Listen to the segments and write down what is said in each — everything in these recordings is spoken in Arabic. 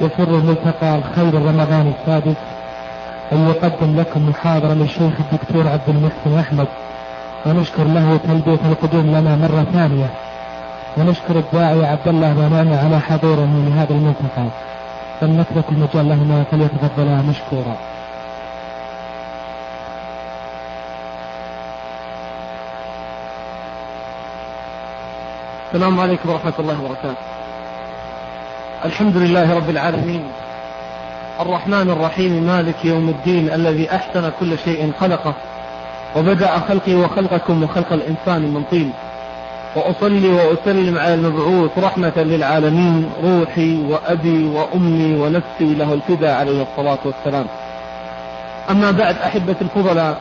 يسر الملتقى الخير الرمضاني السادس. أن يقدم لكم محاضرة للشيخ الدكتور عبد المحسن أحمد. ونشكر له تلبية القدوم لنا مرة ثانية. ونشكر الداعي عبد الله بنانة على حضوره لهذا الملتقى. فلنترك المجال لهما فليتفضلا مشكورا. السلام عليكم ورحمة الله وبركاته. الحمد لله رب العالمين. الرحمن الرحيم مالك يوم الدين الذي أحسن كل شيء خلقه وبدأ خلقي وخلقكم وخلق الإنسان من طين. وأصلي وأسلم على المبعوث رحمة للعالمين. روحي وأبي وأمي ونفسي له الفداء عليه الصلاة والسلام. أما بعد أحبة الفضلاء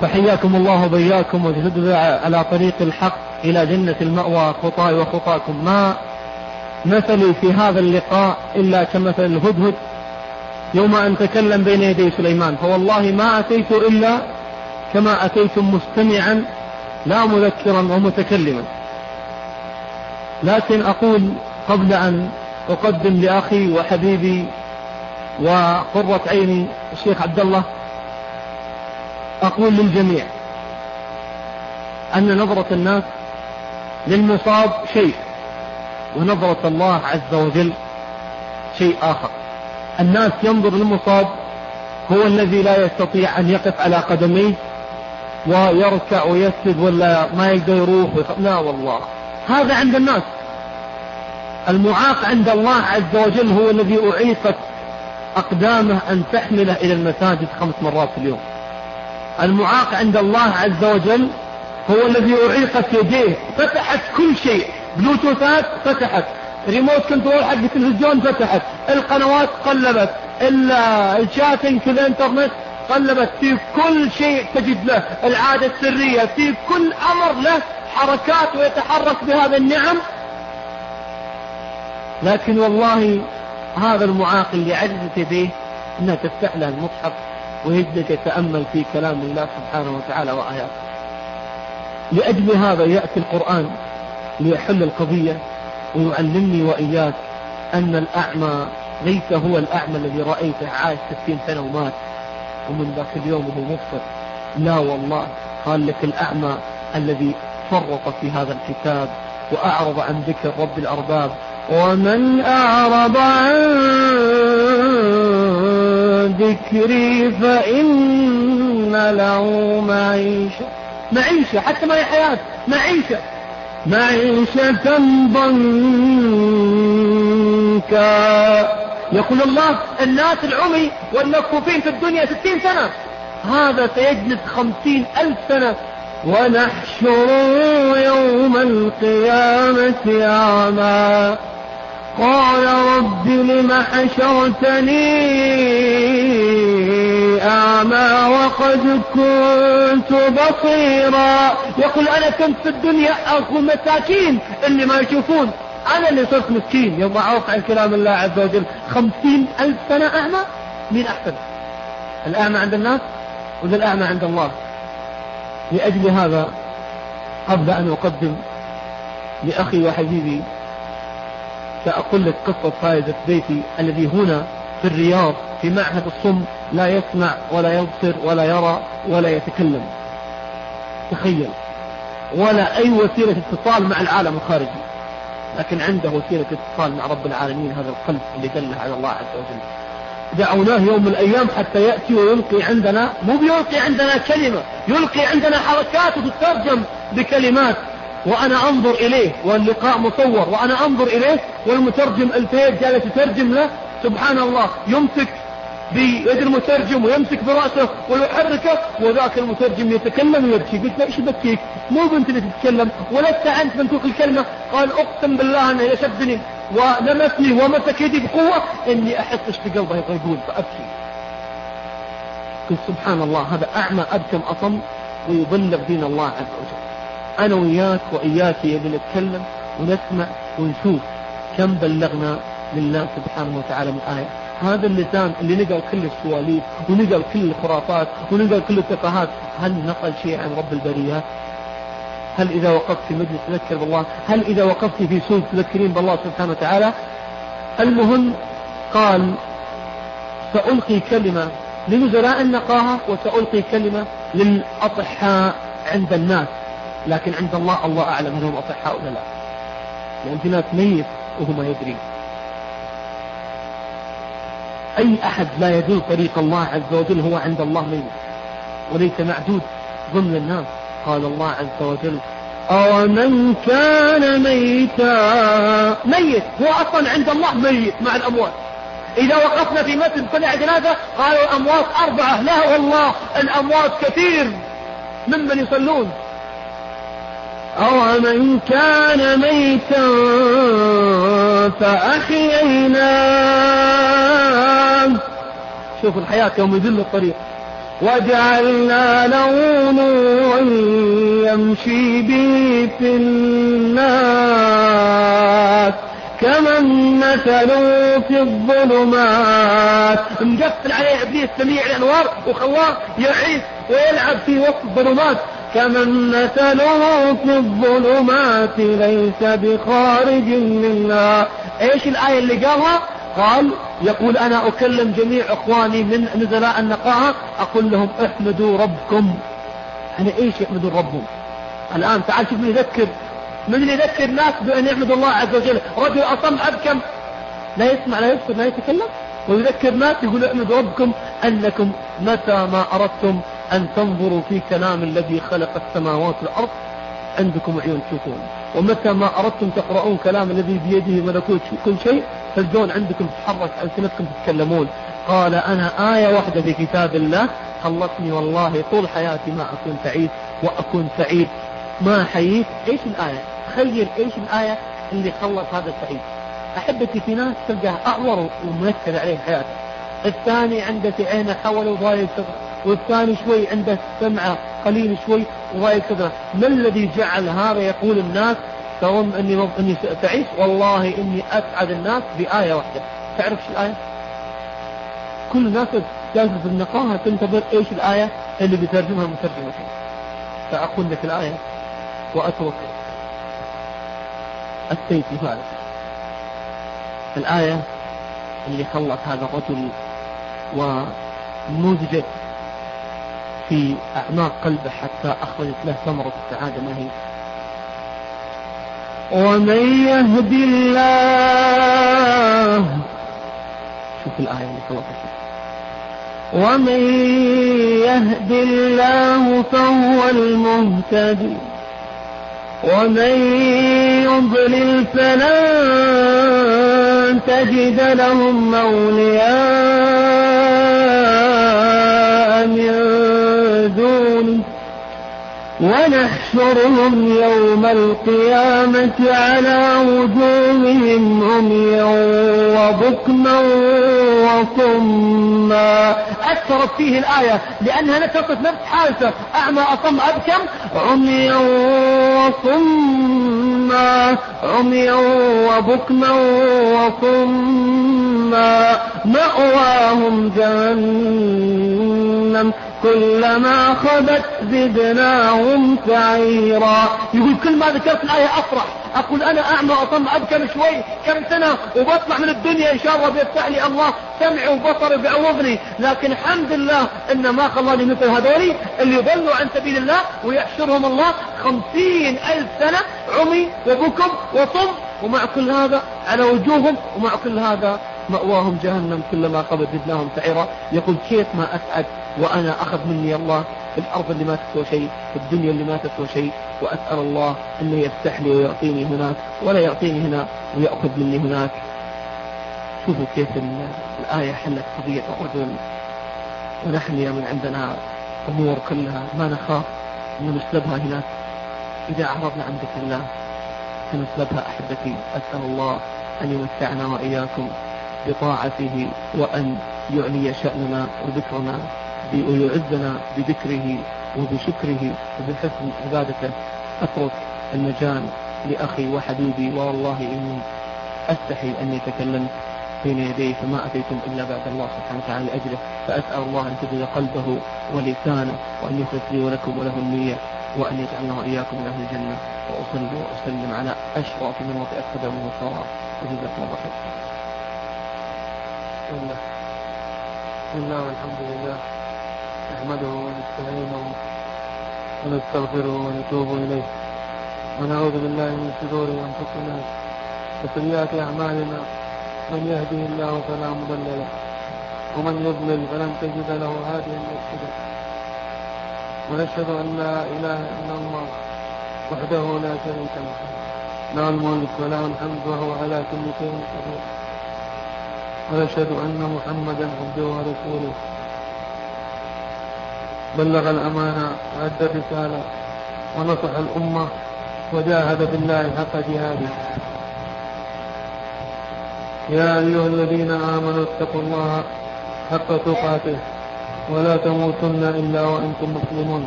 فحياكم الله وبياكم وتجدد على طريق الحق إلى جنة المأوى خطاي وخطاكم. ما مثلي في هذا اللقاء إلا كمثل الهدهد يوم أن تكلم بين يدي سليمان. فوالله ما أتيت إلا كما أتيتم مستمعا لا مذكرا ومتكلما. لكن أقول قبل أن أقدم لأخي وحبيبي وقرة عيني الشيخ عبد الله أقول للجميع أن نظرة الناس للمصاب شيء. ونظرة الله عز وجل شيء آخر. الناس ينظر للمصاب هو الذي لا يستطيع أن يقف على قدميه ويركع ويسجد ولا ما يقدر يروح لا والله. هذا عند الناس. المعاق عند الله عز وجل هو الذي أعيقت أقدامه أن تحمله إلى المساجد خمس مرات في اليوم. المعاق عند الله عز وجل هو الذي أعيقت يديه فتحت كل شيء. بلوتوثات فتحت. remote control حق التلفزيون فتحت. القنوات قلبت. ال chatting في الانترنت قلبت. في كل شيء تجد له. العادة السرية. في كل أمر له حركات ويتحرك بهذا النعم. لكن والله هذا المعاق اللي عجزت يديه إنها تفتح له المصحف ويجلس يتأمل في كلام الله سبحانه وتعالى وآياته. لأجل هذا يأتي القرآن. ليحل القضية ويعلمني وإياك أن الأعمى ليس هو الأعمى الذي رأيته عاش ستين سنة ومات ومن ذاك اليوم وهو مفطر. لا والله قال لك الأعمى الذي فرط في هذا الكتاب وأعرض عن ذكر رب الأرباب. ومن أعرض عن ذكري فإن له معيشة. معيشة حتى ما هي حياة معيشة. معيشة ضنكا. يقول الله الناس العمي والمكفوفين في الدنيا ستين سنة. هذا سيجلس خمسين ألف سنة. ونحشر يوم القيامة أعمى قال رب لم حشرتني أعمى وقد كنت بصيرا. يقول أنا كنت في الدنيا أخو مساكين اللي ما يشوفون. أنا اللي صرت مسكين. يوم أعوق عن كلام الله عز وجل. خمسين ألف سنة أعمى؟ مين أحسن؟ الأعمى عند الناس ولا الأعمى عند الله؟ لأجل هذا قبل أن أقدم لأخي وحبيبي سأقول لك قصة فائدة بيتي الذي هنا في الرياض في معهد الصم لا يسمع ولا يبصر ولا يرى ولا يتكلم. تخيل. ولا أي وسيلة اتصال مع العالم الخارجي. لكن عنده وسيلة اتصال مع رب العالمين هذا القلب اللي دله على الله عز وجل. دعوناه يوم من الأيام حتى يأتي ويلقي عندنا مو بيلقي عندنا كلمة يلقي عندنا حركات وتترجم بكلمات. وأنا أنظر إليه واللقاء مصور وأنا أنظر إليه والمترجم الفيد جالس يترجم له سبحان الله يمسك بيد المترجم ويمسك برأسه ويحركه وذاك المترجم يتكلم ويبكي. قلت له إيش بكيك مو بنت اللي تتكلم ولست أنت منطوق الكلمة. قال أقسم بالله أنه يشدني ولمسني ومسك يدي بقوة إني احس إيش في قلبه. يقول فأبكي. قلت سبحان الله هذا أعمى أبكم أصم ويبلغ دين الله عز وجل. أنا وياك وإياك يبي نتكلم ونسمع ونشوف كم بلغنا لله سبحانه وتعالى من آية. هذا اللسان اللي نقل كل السواليف ونقل كل الخرافات ونقل كل التفاهات هل نقل شيء عن رب البريات هل إذا وقفت في مجلس تذكر بالله؟ هل إذا وقفت في سوق تذكرين بالله سبحانه وتعالى؟ المهم قال سألقي كلمة لنزلاء النقاهة وسألقي كلمة للأصحاء عند الناس. لكن عند الله الله أعلم أنهم أصحاء ولا لا. لأن في ناس ميت وهو ما يدري أي أحد لا يدل طريق الله عز وجل هو عند الله ميت. وليس معدود ضمن الناس. قال الله عز وجل أومن كان ميتا ميت. هو أصلا عند الله ميت مع الأموات. إذا وقفنا في مسجد صنع جنازة قالوا الأموات أربعة. لا والله الأموات كثير ممن يصلون. أو من كان ميتا فأحييناه. شوف الحياة يوم يذل الطريق. وجعلنا له نورا يمشي به في الناس. كمن مثله في الظلمات. مقفل عليه إبليس سميع الأنوار وخلاه يعيش ويلعب في وسط الظلمات. كمن مثله في الظلمات ليس بخارج منها إيش الآية اللي قالها؟ قال يقول أنا أكلم جميع إخواني من نزلاء النقاهة أقول لهم احمدوا ربكم. يعني إيش يحمدوا ربهم؟ الآن تعال شوف من يذكر. من يذكر الناس بأن يحمدوا الله عز وجل؟ رجل أصم أبكم. لا يسمع لا يذكر لا يتكلم. ويذكر الناس يقول احمدوا ربكم أنكم متى ما أردتم أن تنظروا في كلام الذي خلق السماوات والأرض عندكم عيون تشوفون. ومتى ما أردتم تقرؤون كلام الذي بيده ملكوت كل شيء تلقون عندكم تتحرك ألسنتكم تتكلمون. قال أنا آية واحدة في كتاب الله خلصني والله طول حياتي ما أكون سعيد وأكون سعيد. ما حييت؟ إيش الآية؟ تخيل إيش الآية اللي خلص هذا السعيد. أحبتي في ناس تلقاه أعور ومنكد عليه حياته الثاني عنده في عينه حول وضايق والثاني شوي عنده سمعة قليل شوي وضايق صدره ما الذي جعل هذا يقول الناس تظن أني أني تعيش؟ والله إني اسعد الناس بآية واحدة. تعرف شو الآية؟ كل الناس جالسة في النقاهة تنتظر إيش الآية اللي بيترجمها مترجم فأقول لك الآية وأترك السيف لفارس الآية اللي خلت هذا الرجل ومزجت في أعماق قلبه حتى أخرجت له ثمرة السعادة. ما هي؟ ومن يهد الله شوف الآية اللي خلقت ومن يهد الله فهو المهتدي ومن يضلل فلن تجد لهم أولياء. ونحشرهم يوم القيامة على وجوههم عميا وبكما وصما. أثرت فيه الآية لأنها تصف نفس حالته. أعمى أصم أبكم عميا وصما. عميا وبكما وصما. مأواهم جهنم. كلما خبت زدناهم سعيرا. يقول كل ما ذكرت الآية أفرح. أقول أنا أعمى أصم أبكم شوي كم سنة وبطلع من الدنيا إن شاء الله بيفتح لي الله. سمعي وبصري بيعوضني لكن الحمد لله إن ما خلاني مثل هذولي اللي يضلوا عن سبيل الله ويحشرهم الله خمسين ألف سنة عمي وبكم وصم. ومع كل هذا على وجوههم ومع كل هذا مأواهم جهنم كلما قبض زدناهم سعيرا. يقول كيف ما أسعد وأنا أخذ مني الله الأرض اللي ما تسوى شيء الدنيا اللي ما تسوى شيء وأسأل الله أنه يفتح لي ويعطيني هناك ولا يعطيني هنا ويأخذ مني هناك. شوفوا كيف الآية حلت قضية الرجل ونحن يا من عندنا أمور كلها ما نخاف أن نسلبها هناك. إذا أعرضنا عن ذكر الله سنسلبها أحبتي. أسأل الله أن يمتعنا وإياكم بطاعته وأن يعلي شأننا وذكرنا. ويعزنا بذكره وبشكره وبحسن عبادته. أترك المجال لأخي وحبيبي والله إني أستحي أني تكلمت بين يديه فما أتيتم إلا بعد الله سبحانه وتعالى لأجله. فأسأل الله أن تجد قلبه ولسانه وأن يخلص لي ولكم وله النية وأن يجعلنا وإياكم من أهل الجنة. وأصلي وأسلم على أشرف من وطئت قدمه الصواب وجزاكم الله خير بسم الله والحمد لله. نحمده ونستعينه ونستغفره ونتوب إليه. ونعوذ بالله من شرور أنفسنا وسيئات أعمالنا. من يهده الله فلا مضل له ومن يضلل فلن تجد له هاديا مرشدا. ونشهد أن لا إله إلا الله وحده لا شريك له. له الملك وله الحمد وهو على كل شيء قدير. ونشهد أن محمدا عبده ورسوله. بلغ الأمانة وأدى الرسالة ونصح الأمة وجاهد في الله حق جهاده. يا أيها الذين آمنوا اتقوا الله حق تقاته ولا تموتن إلا وأنتم مسلمون.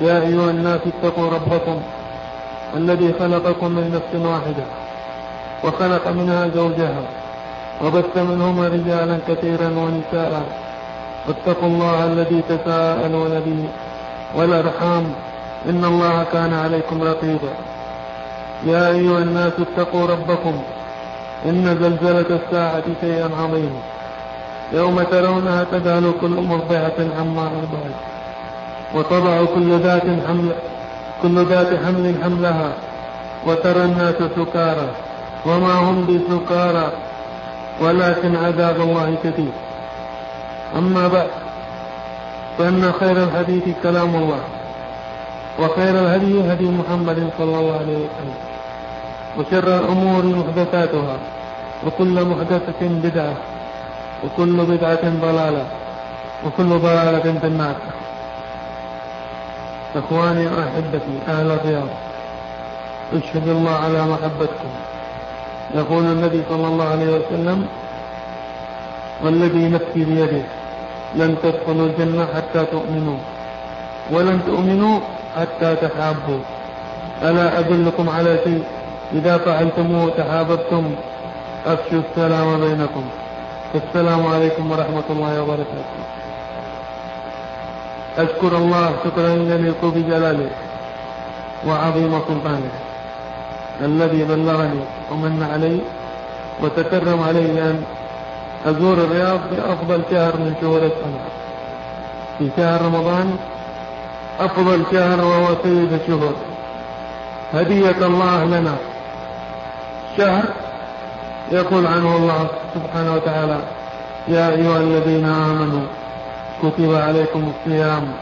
يا أيها الناس اتقوا ربكم الذي خلقكم من نفس واحدة وخلق منها زوجها وبث منهما رجالا كثيرا ونساء. واتقوا الله الذي تساءلون به والأرحام إن الله كان عليكم رقيبا. يا أيها الناس اتقوا ربكم إن زلزلة الساعة شيء عظيم يوم ترونها تذهل كل مرضعة عما أرضعت. وتضع كل ذات حمل كل ذات حمل حملها. وترى الناس سكارى. وما هم بسكارى. ولكن عذاب الله كثير أما بعد فإن خير الحديث كلام الله وخير الهدي هدي محمد صلى الله عليه وسلم وشر الأمور محدثاتها وكل محدثة بدعة وكل بدعة ضلالة وكل ضلالة في النار. إخواني وأحبتي أهل الرياض أشهد الله على محبتكم. يقول النبي صلى الله عليه وسلم والذي نفسي بيده لن تدخلوا الجنة حتى تؤمنوا. ولن تؤمنوا حتى تحابوا. ألا أدلكم على شيء؟ إذا فعلتموه تحاببتم. أفشوا السلام بينكم. السلام عليكم ورحمة الله وبركاته. أشكر الله شكرا يليق بجلاله وعظيم سلطانه الذي بلغني ومن علي وتكرم علي أن أزور الرياض في أفضل شهر من شهور السنة. في شهر رمضان أفضل شهر وهو سيد الشهور. هدية الله لنا. شهر يقول عنه الله سبحانه وتعالى يا أيها الذين آمنوا كتب عليكم الصيام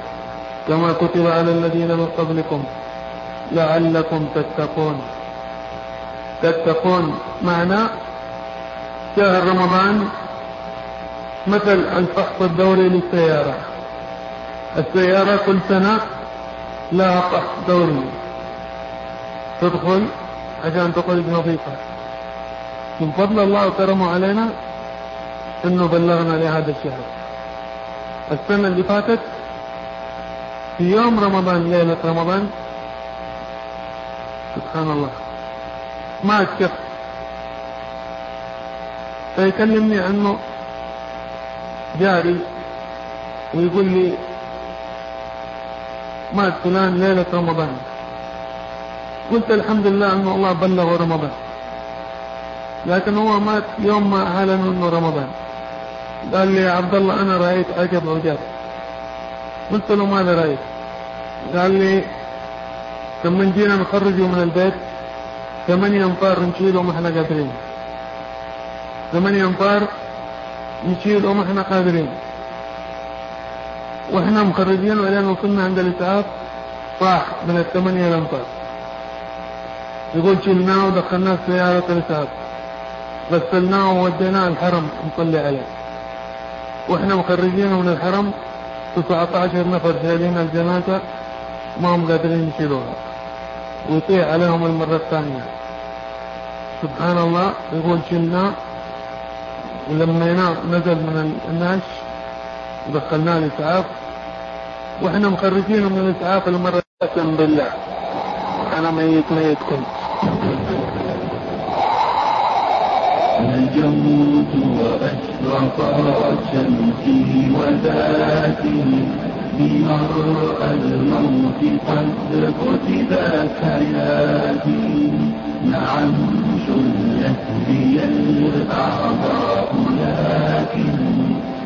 كما كتب على الذين من قبلكم لعلكم تتقون. تتقون معنى شهر رمضان مثل الفحص الدوري للسيارة. السيارة كل سنة لها فحص دوري. تدخل عشان تخرج نظيفة من فضل الله وكرمه علينا إنه بلغنا لهذا الشهر. السنة اللي فاتت في يوم رمضان ليلة رمضان. سبحان الله. ما شخص فيكلمني عنه جاري ويقول لي مات فلان ليلة رمضان. قلت الحمد لله أن الله بلغ رمضان. لكن هو مات يوم ما أعلنوا أنه رمضان. قال لي يا عبد الله أنا رأيت عجب عجاب قلت له ماذا رأيت؟ قال لي لما جينا نخرجه من البيت ثمانية أنفار نشيله ما إحنا قادرين ثمانية أنفار نشيله ما إحنا قادرين. وإحنا مخرجين ولين وصلنا عند الإسعاف صاح من الثمانية الأنفار يقول شلناه ودخلناه في سيارة الإسعاف غسلناه ووديناه الحرم نصلي عليه. وإحنا مخرجينه من الحرم 19 نفر شايلين الجنازة ما هم قادرين يشيلوها. ويطيع عليهم المرة الثانية. سبحان الله يقول شلناه ولما نزل من الناش ودخلناه الإسعاف وإحنا مخرجينه من الإسعاف المرة قسم بالله أنا ميت ميت كنت. نجوت وأشرقت شمسي وذاتي. مرء الموت قد كتبت حياتي نعم شلت لي الأعضاء لكن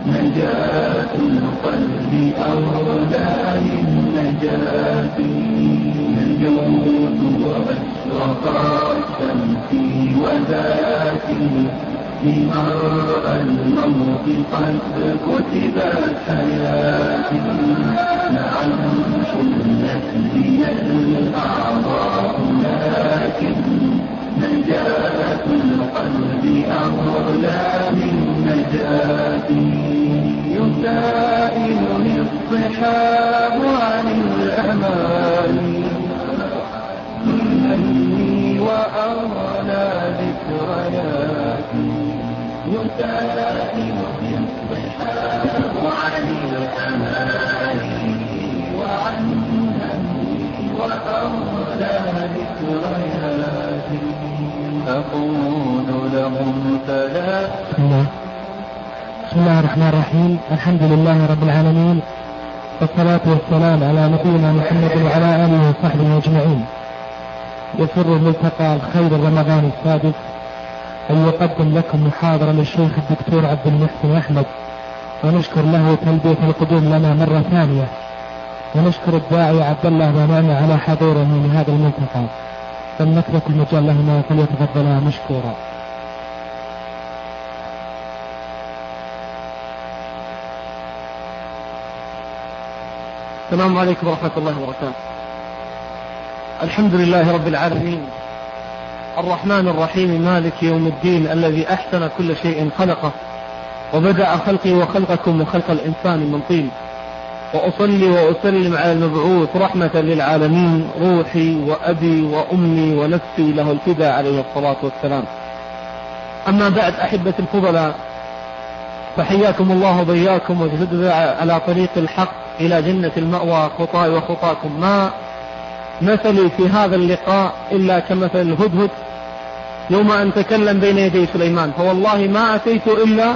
نجاة القلب أولى للنجاة نجوت وأشرقت في وذاتي بمرأى الموت قد كتبت حياتي نعم الأعضاء لكن نجاة القلب أغلى من نجاتي يسائلني الصحاب عن وأغلى ذكرياتي يسائلني الصحاب عن الأمان وعن همي وأغلى ذكرياتي أقول لهم ثلاث بسم الله الرحمن الرحيم. الحمد لله رب العالمين والصلاة والسلام على نبينا محمد وعلى آله وصحبه أجمعين. يسر الملتقى الخير الرمضاني السادس. أن يقدم لكم محاضرة للشيخ الدكتور عبد المحسن أحمد. ونشكر له تلبية القدوم لنا مرة ثانية. ونشكر الداعي عبد الله بن على حضوره لهذا الملتقى فلنترك المجال لهما فليتفضلا مشكورا. السلام عليكم ورحمة الله وبركاته. الحمد لله رب العالمين. الرحمن الرحيم مالك يوم الدين الذي أحسن كل شيء خلقه وبدأ خلقي وخلقكم وخلق الإنسان من طين. وأصلي وأسلم على المبعوث رحمة للعالمين روحي وأبي وأمي ونفسي له الفداء عليه الصلاة والسلام. أما بعد أحبة الفضلاء فحياكم الله وبياكم وجسد على طريق الحق إلى جنة المأوى خطاي وخطاكم. ما مثلي في هذا اللقاء إلا كمثل الهدهد يوم أن تكلم بين يدي سليمان. فوالله ما أتيت إلا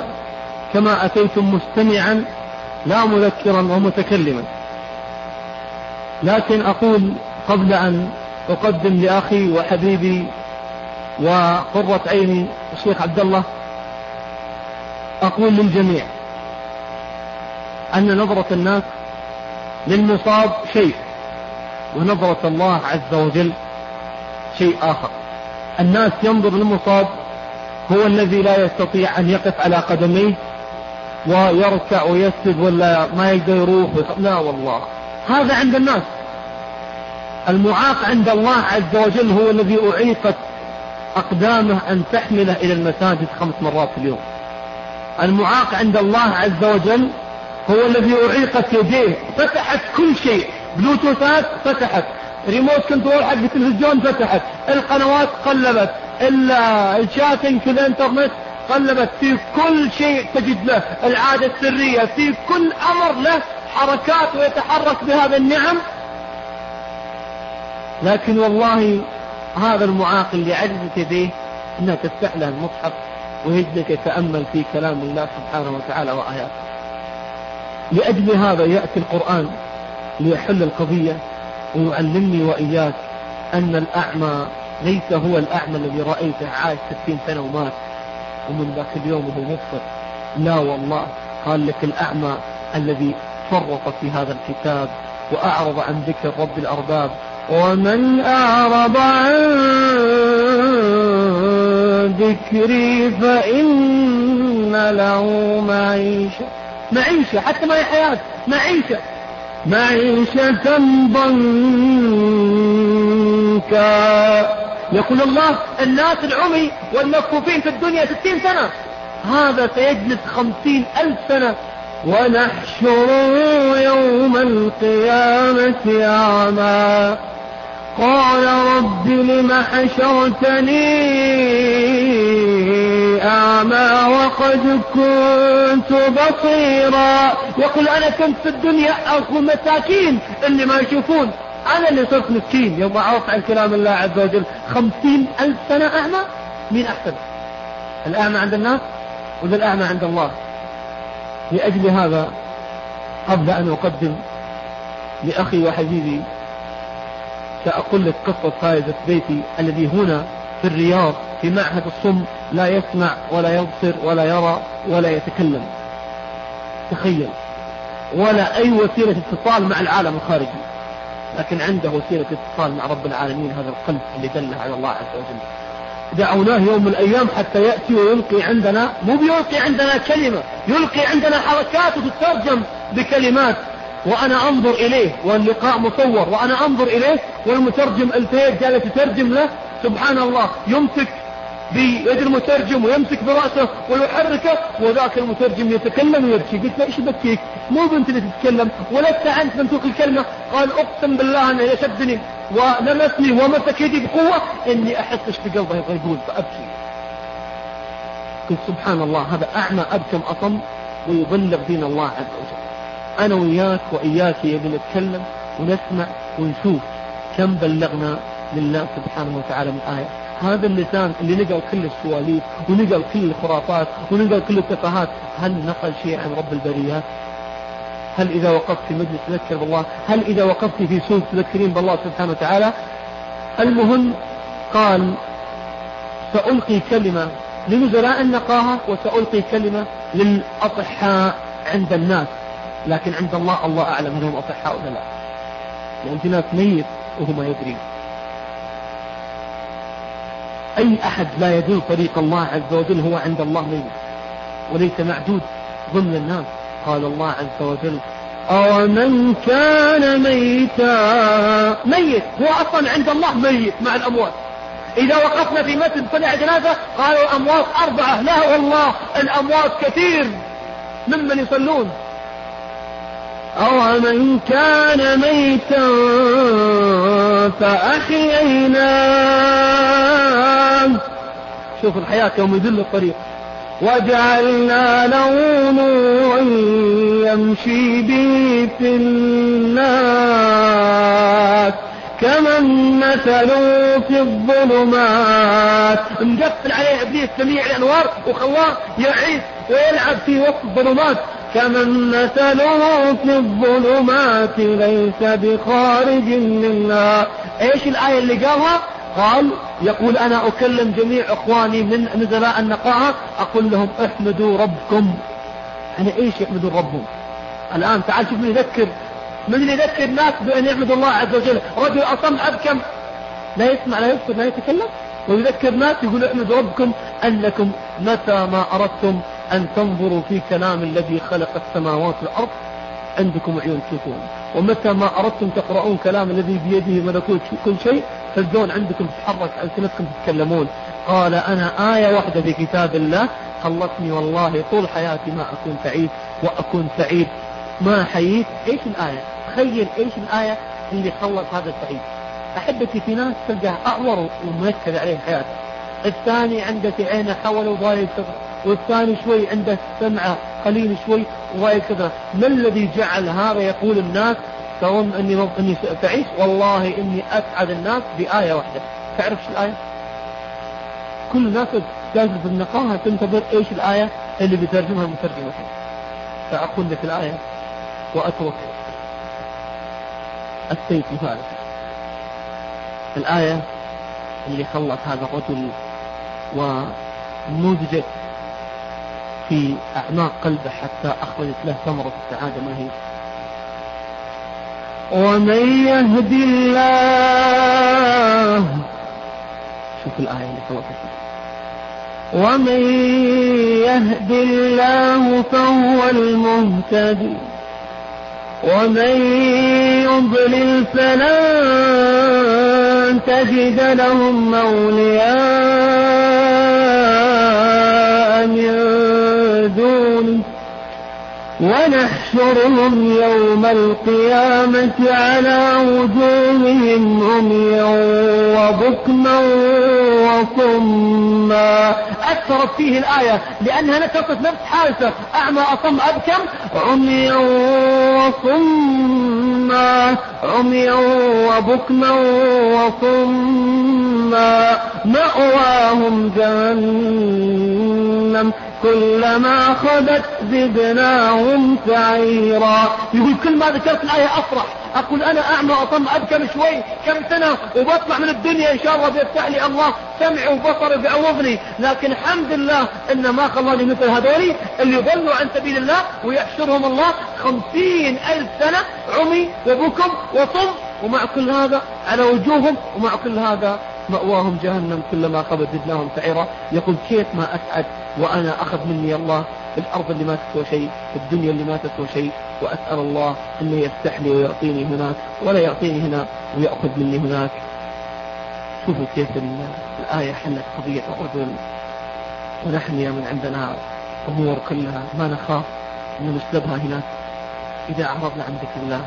كما أتيتم مستمعا لا مذكرا ومتكلما. لكن أقول قبل أن أقدم لأخي وحبيبي وقرة عيني الشيخ عبد الله أقول للجميع أن نظرة الناس للمصاب شيء. ونظرة الله عز وجل. شيء آخر. الناس ينظر للمصاب هو الذي لا يستطيع أن يقف على قدميه ويركع ويسجد ولا ما يقدر يروح. لا والله. هذا عند الناس. المعاق عند الله عز وجل هو الذي أعيقت أقدامه أن تحمله إلى المساجد خمس مرات في اليوم. المعاق عند الله عز وجل هو الذي أعيقت يديه فتحت كل شيء. بلوتوثات فتحت. remote control حق التلفزيون فتحت. القنوات قلبت. ال chatting في الإنترنت قلبت. في كل شيء تجد له. العادة السرية. في كل أمر له حركات ويتحرك بهذا النعم. لكن والله هذا المعاق اللي عجزت يديه إنها تفتح له المصحف ويجلس يتأمل في كلام الله سبحانه وتعالى وآياته. لأجل هذا يأتي القرآن. ليحل القضية ويعلمني وإياك أن الأعمى ليس هو الأعمى الذي رأيته عاش ستين سنة ومات ومن ذاك اليوم وهو مفطر. لا والله قال لك الأعمى الذي فرط في هذا الكتاب وأعرض عن ذكر رب الأرباب. ومن أعرض عن ذكري فإن له معيشة. معيشة حتى ما هي حياة معيشة. معيشة ضنكا يقول الله الناس العمي والمكفوفين في الدنيا ستين سنة. هذا سيجلس خمسين ألف سنة. ونحشر يوم القيامة أعمى قال رب لم حشرتني أعمى وقد كنت بصيرا. يقول أنا كنت في الدنيا أخو مساكين. اللي ما يشوفون. أنا اللي صرت مسكين. يوم أعرف عن كلام الله عز وجل. خمسين ألف سنة أعمى. مين أحسن؟ الأعمى عند الناس ولا الأعمى عند الله؟ لأجل هذا قبل أن أقدم لأخي وحبيبي سأقول لك قصة فائزة بيتي الذي هنا في الرياض في معهد الصم لا يسمع ولا يبصر ولا يرى ولا يتكلم. تخيل. ولا أي وسيلة اتصال مع العالم الخارجي. لكن عنده وسيلة اتصال مع رب العالمين هذا القلب اللي دله على الله عز وجل. دعوناه يوم من الأيام حتى يأتي ويلقي عندنا مو بيلقي عندنا كلمة يلقي عندنا حركات وتترجم بكلمات. وأنا أنظر إليه واللقاء مصور. وأنا أنظر إليه والمترجم الفيد جالس يترجم له. سبحان الله يمسك بيد المترجم ويمسك برأسه ويحركه وذاك المترجم يتكلم ويبكي. قلت له إيش بكيك مو بنت اللي تتكلم ولست أنت منطوق الكلمة. قال أقسم بالله أنه يشدني ولمسني ومسك يدي بقوة إني أحس إيش في قلبه يبغى يقول فأبكي. قلت سبحان الله هذا أعمى أبكم أصم ويبلغ دين الله عز وجل. أنا وياك وإياك يبي نتكلم ونسمع ونشوف كم بلغنا لله سبحانه وتعالى من آية. هذا اللسان اللي نقل كل السواليف ونقل كل الخرافات ونقل كل التفاهات. هل نقل شيء عن رب البريات هل إذا وقفت في مجلس تذكر بالله؟ هل إذا وقفت في سوق تذكرين بالله سبحانه وتعالى؟ المهم قال سألقي كلمة لنزلاء النقاهة وسألقي كلمة للأصحاء عند الناس. لكن عند الله الله أعلم هل هم أصحاء ولا لا. لأن في ناس ميت وهو ما يدري. أي أحد لا يدل طريق الله عز وجل هو عند الله ميت وليس معدود ضمن الناس. قال الله عز وجل أومن كان ميتا. ميت. هو أصلا عند الله ميت مع الأموات. إذا وقفنا في مسجد صنع جنازة قالوا الأموات أربعة. لا والله الأموات كثير. ممن يصلون؟ أو من كان ميتا فأحييناه. شوف الحياة يوم يدل الطريق. وجعلنا له نورا يمشي به في الناس. كمن مثله في الظلمات. مقفل عليه إبليس جميع الأنوار وخلاه يعيش ويلعب في وسط الظلمات. كمن مثله في الظلمات ليس بخارج منها إيش الآية اللي قالها؟ قال يقول أنا أكلم جميع إخواني من نزلاء النقاهة أقول لهم احمدوا ربكم. يعني إيش يحمدوا ربهم؟ الآن تعال شوف من يذكر. من يذكر الناس بأن يحمدوا الله عز وجل؟ رجل أصم أبكم. لا يسمع لا يذكر لا يتكلم. ويذكر الناس يقول احمدوا ربكم أنكم متى ما أردتم أن تنظروا في كلام الذي خلق السماوات والأرض عندكم عيون تشوفون. ومتى ما أردتم تقرؤون كلام الذي بيده ملكوت كل شيء فالزون عندكم تتحرك ألسنتكم تتكلمون. قال أنا آية واحدة في كتاب الله خلصني والله طول حياتي ما أكون سعيد وأكون سعيد. ما حييت؟ إيش الآية؟ تخيل إيش الآية اللي خلص هذا السعيد. أحبتي في ناس تلقاه أعور ومركز عليه حياته. الثاني عنده في عينه حول وضايق والثاني شوي عنده سمعة قليل شوي وضايق كذا. ما الذي جعل هذا يقول الناس تظن إني إني تعيش؟ والله إني أسعد الناس بآية واحدة. تعرف شو الآية؟ كل الناس جالسة في النقاهة تنتظر إيش الآية؟ اللي بيترجمها المترجم. فأقول لك الآية وأترك السيف مثالك الآية اللي خلت هذا الرجل ونضجت في أعماق قلبه حتى أخرجت له ثمرة السعادة ما هي؟ ومن يهد الله شوف الآية اللي خلصت ومن يهد الله فهو المهتدي ومن يضلل فلن تجد لهم أولياء من دونه ونحشرهم يوم القيامة على وجوههم عميا وبكما وصما. أثرت فيه الآية لأنها نكرت نفس حالته أعمى أصم أبكم عميا وصما. عميا وبكما وصما. مأواهم جهنم كلما خبت زدناهم سعيرا. يقول كل ما ذكرت الآية أفرح. أقول أنا أعمى اصم ابكم شوي كم سنة وبطلع من الدنيا إن شاء الله بيفتح لي الله سمعي وبصري بيعوضني لكن الحمد لله إن ما خلاني مثل هذولي اللي ضلوا عن سبيل الله ويحشرهم الله خمسين ألف سنة عمي وبكم وصم. ومع كل هذا على وجوههم ومع كل هذا مأواهم جهنم كلما قبل زدناهم سعيرا. يقول كيف ما أسعد وأنا أخذ مني الله الأرض اللي ما تسوى شيء الدنيا اللي ما تسوى شيء وأسأل الله أنه يفتح لي ويعطيني هناك ولا يعطيني هنا ويأخذ مني هناك. شوفوا كيف الآية حلت قضية الرجل ونحن يا من عندنا أمور كلها ما نخاف أن نسلبها هناك. إذا أعرضنا عن ذكر الله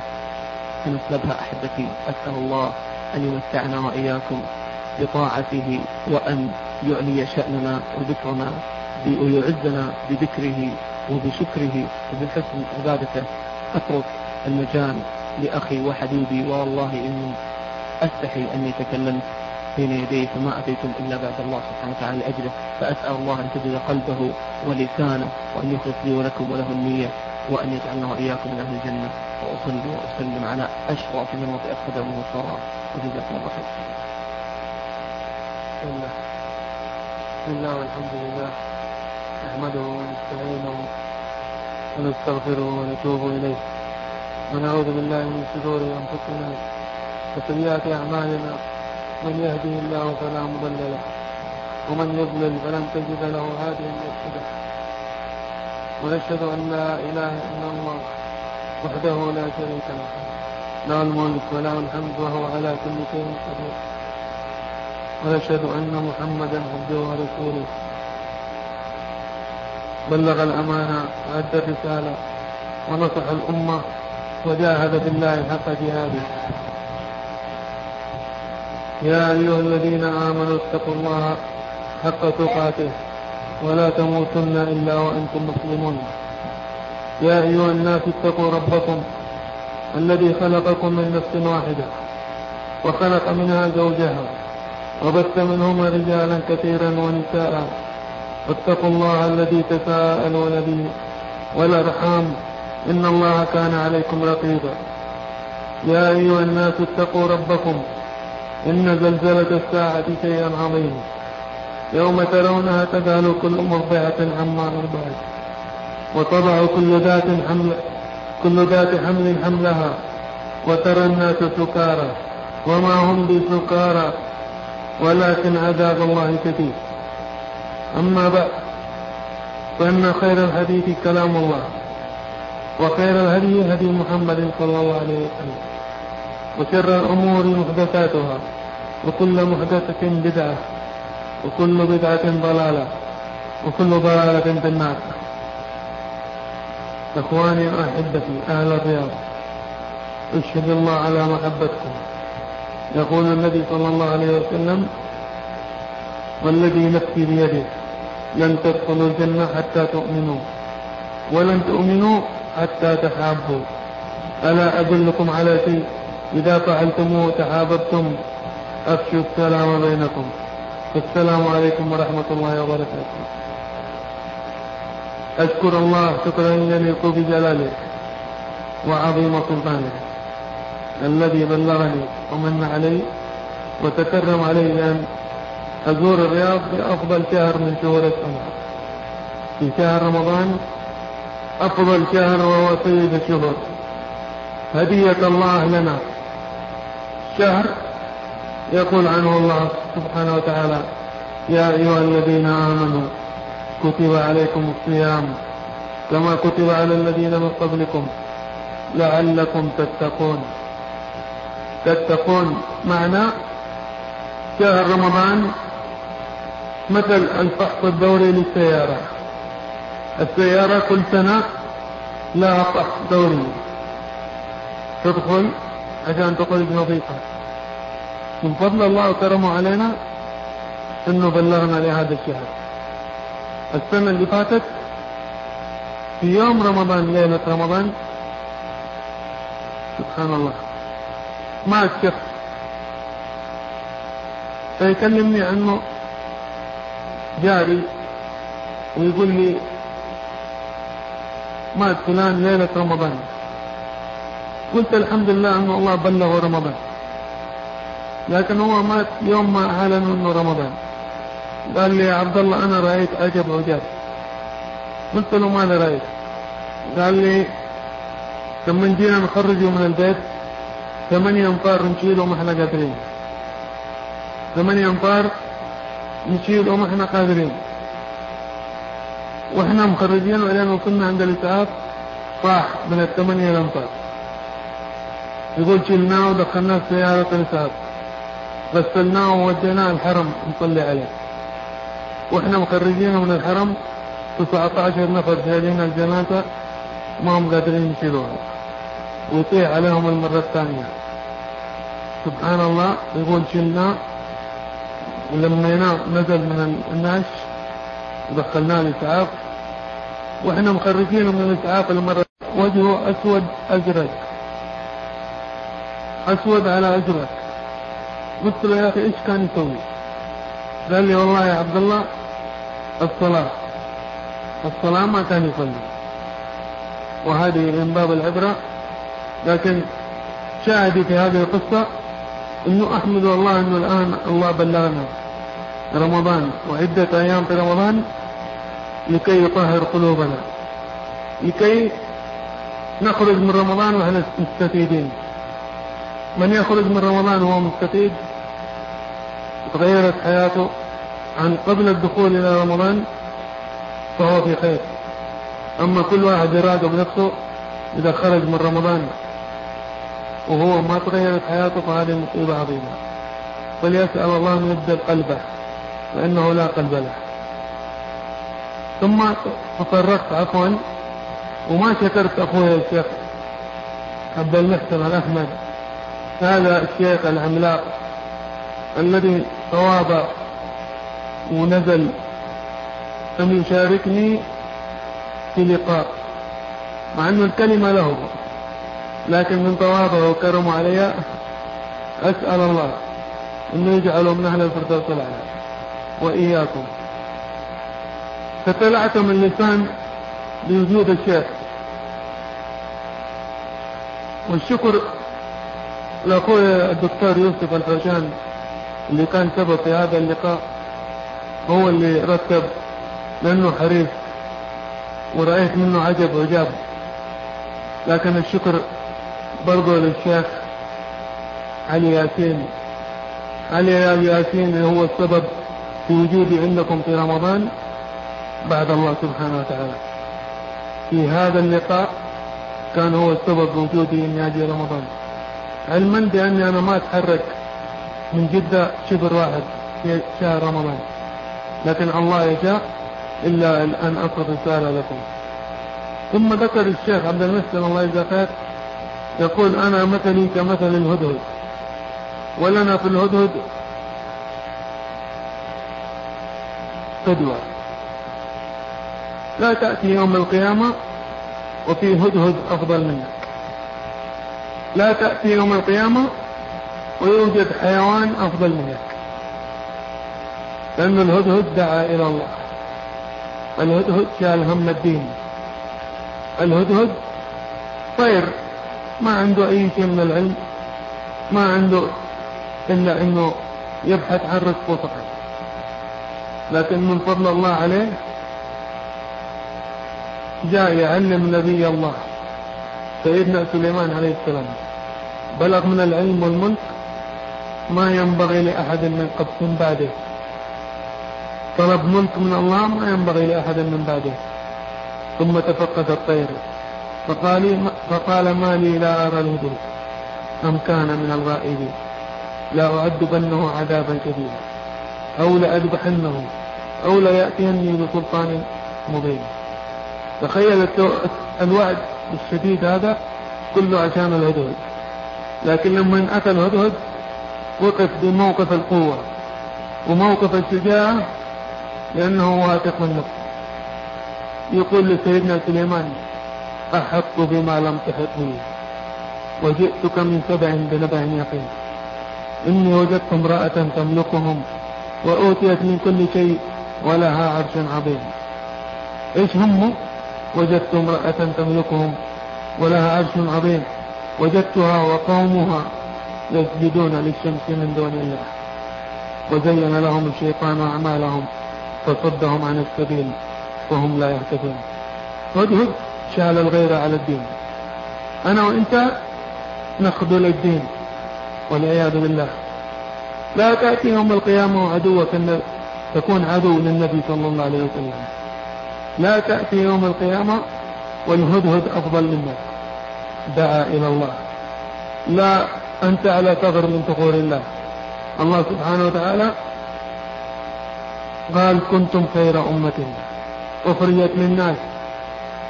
سنسلبها أحبتي. أسأل الله أن يمتعنا وإياكم. بطاعته وأن يعلي شأننا وذكرنا ويعزنا بذكره وبشكره وبحسن عبادته. أترك المجال لأخي وحبيبي والله إني أستحي أني تكلمت بين يديه فما أتيتم إلا بعد الله سبحانه وتعالى لأجله. فأسأل الله أن تجد قلبه ولسانه وأن يخلص لي ولكم وله النية وأن يجعلنا وإياكم من أهل الجنة. وأصلي وأسلم على أشرف من وطئ قدمه وصرى وجزاكم الله خير بسم الله والحمد لله. نحمده ونستعينه ونستغفره ونتوب إليه. ونعوذ بالله من شرور أنفسنا وسيئات أعمالنا. من يهده الله فلا مضل له ومن يضلل فلن تجد له هاديا مرشدا. ونشهد أن لا إله إلا الله وحده لا شريك له. له الملك وله الحمد وهو على كل شيء قدير. ونشهد أن محمدا عبده ورسوله. بلغ الأمانة وأدى الرسالة ونصح الأمة وجاهد بالله حق جهاده. يا أيها الذين آمنوا اتقوا الله حق تقاته ولا تموتن إلا وأنتم مسلمون. يا أيها الناس اتقوا ربكم الذي خلقكم من نفس واحدة وخلق منها زوجها وبث منهما رجالا كثيرا ونساء. واتقوا الله الذي تساءلون به والأرحام. إن الله كان عليكم رقيبا. يا أيها الناس اتقوا ربكم. إن زلزلة الساعة شيء عظيم. يوم ترونها تذهل كل مرضعة عما أرضعت. وتضع كل ذات حمل كل ذات حمل حملها. وترى الناس سكارى. وما هم بسكارى. ولكن عذاب الله كثير أما بعد فإن خير الحديث كلام الله وخير الهدي هدي محمد صلى الله عليه وسلم وشر الأمور محدثاتها وكل محدثة بدعة وكل بدعة ضلالة وكل ضلالة في النار. إخواني وأحبتي أهل الرياض أشهد الله على محبتكم. يقول النبي صلى الله عليه وسلم والذي نفسي بيده لن تدخلوا الجنة حتى تؤمنوا ولن تؤمنوا حتى تحابوا. ألا أدلكم على شيء؟ إذا فعلتموه تحاببتم. أفشوا السلام بينكم. السلام عليكم ورحمة الله وبركاته. أشكر الله شكرا يليق بجلاله وعظيم سلطانه. الذي بلغني ومن علي وتكرم علي بأن أزور الرياض في أفضل شهر من شهور السنة في شهر رمضان أفضل شهر وهو سيد الشهور. هدية الله لنا. شهر يقول عنه الله سبحانه وتعالى يا أيها الذين آمنوا كتب عليكم الصيام كما كتب على الذين من قبلكم لعلكم تتقون. تتقون معنى شهر رمضان مثل الفحص الدوري للسيارة. السيارة كل سنة لها فحص دوري. تدخل عشان تخرج نظيفة من فضل الله وكرمه علينا إنه بلغنا لهذا الشهر. السنة اللي فاتت في يوم رمضان ليلة رمضان. سبحان الله. مع الشخص فيكلمني عنه جاري ويقول لي مات فلان ليلة رمضان. قلت الحمد لله أن الله بلغه رمضان. لكن هو مات يوم ما أعلنوا أنه رمضان. قال لي يا عبد الله أنا رأيت عجب عجاب قلت له ماذا رأيت؟ قال لي لما جينا نخرجه من البيت ثمانية أمتار نشيله ما إحنا قادرين ثمانية أمتار نشيله ما إحنا قادرين وإحنا مخرجين ولين وصلنا عند الإسعاف صاح من الثمانية الأمتار يقول شلناه ودخلناه سيارة الإسعاف غسلناه ووديناه الحرم نصلي عليه وإحنا مخرجينه من الحرم 19 نفر شايلين الجنازة ما هم قادرين يشيلوها ويطيح عليهم المرة الثانية. سبحان الله يقول شلناه ولميناه نزل من الناش ودخلناه الإسعاف وإحنا مخرجينه من الإسعاف المرة وجهه أسود أزرق. أسود على أزرق. قلت له يا أخي إيش كان يسوي؟ قال لي والله يا عبد الله الصلاة. الصلاة ما كان يصلي. وهذه من باب العبرة. لكن شاهدي في هذه القصة إنه أحمد الله إنه الآن الله بلغنا رمضان وعدة أيام في رمضان لكي يطهر قلوبنا لكي نخرج من رمضان ونحن مستفيدين. من يخرج من رمضان وهو مستفيد تغيرت حياته عن قبل الدخول إلى رمضان فهو في خير. أما كل واحد يراده بنفسه إذا خرج من رمضان وهو ما تغيرت حياته فهذه مصيبة عظيمة. فليسأل الله أن يبدل قلبه فإنه لا قلب له. ثم تطرقت عفوا وما شكرت أخوي الشيخ عبد المحسن الأحمد. هذا الشيخ العملاق الذي تواضع ونزل أن يشاركني في لقاء مع أن الكلمة له. لكن من تواضعه وكرمه علي أسأل الله أنه يجعله من أهل الفردوس الأعلى وإياكم. فتلعتم اللسان بوجود الشيخ. والشكر لأخوي الدكتور يوسف الحوشان اللي كان سبب في هذا اللقاء هو اللي رتب لأنه حريص ورأيت منه عجب وعجاب لكن الشكر برضو للشيخ علي ياسين. علي ياسين هو السبب في وجودي عندكم في رمضان بعد الله سبحانه وتعالى. في هذا اللقاء كان هو السبب وجودي إني أجي رمضان. علما بأني أنا ما أتحرك من جدة شبر واحد في شهر رمضان. لكن الله يشاء إلا أن أصل رسالة لكم. ثم ذكر الشيخ عبد المحسن الله يجزاه خير يقول أنا مثلي كمثل الهدهد ولنا في الهدهد قدوة. لا تأتي يوم القيامة وفي هدهد أفضل منك. لا تأتي يوم القيامة ويوجد حيوان أفضل منك. لأن الهدهد دعا إلى الله. الهدهد شال هم الدين. الهدهد طير. ما عنده أي شيء من العلم ما عنده إلا أنه يبحث عن رزقه فقط لكن من فضل الله عليه جاء يعلم نبي الله سيدنا سليمان عليه السلام. بلغ من العلم والملك ما ينبغي لأحد من قبل من بعده. طلب ملك من الله ما ينبغي لأحد من بعده. ثم تفقد الطير. فقال, فقال ما لي لا أرى الهدوء. أم كان من الغائبين. لا أعذبنه عذابا كبيرا. أو لأذبحنه أو ليأتيني بسلطان مبين. تخيل الوعد الشديد هذا كله عشان الهدهد لكن لما أتى الهدهد وقف بموقف القوة وموقف الشجاعة لأنه واثق من نفسه يقول لسيدنا سليمان أحط بما لم تحط به وجئتك من سبع بنبع يقين. إني وجدت امرأة تملكهم وأوتيت من كل شيء ولها عرش عظيم. إيش هم؟ وجدت امرأة تملكهم ولها عرش عظيم. وجدتها وقومها يسجدون للشمس من دون الله. وزين لهم الشيطان أعمالهم فصدهم عن السبيل وهم لا يهتدون. هدهد شال الغير على الدين. أنا وأنت نخذل الدين والعياذ بالله. لا تأتي يوم القيامة عدوك تكون عدو للنبي صلى الله عليه وسلم. لا تأتي يوم القيامة والهدهد أفضل منك دعا إلى الله. لا أنت على ثغر من ثغور الله. الله سبحانه وتعالى قال كنتم خير أمة أخرجت للناس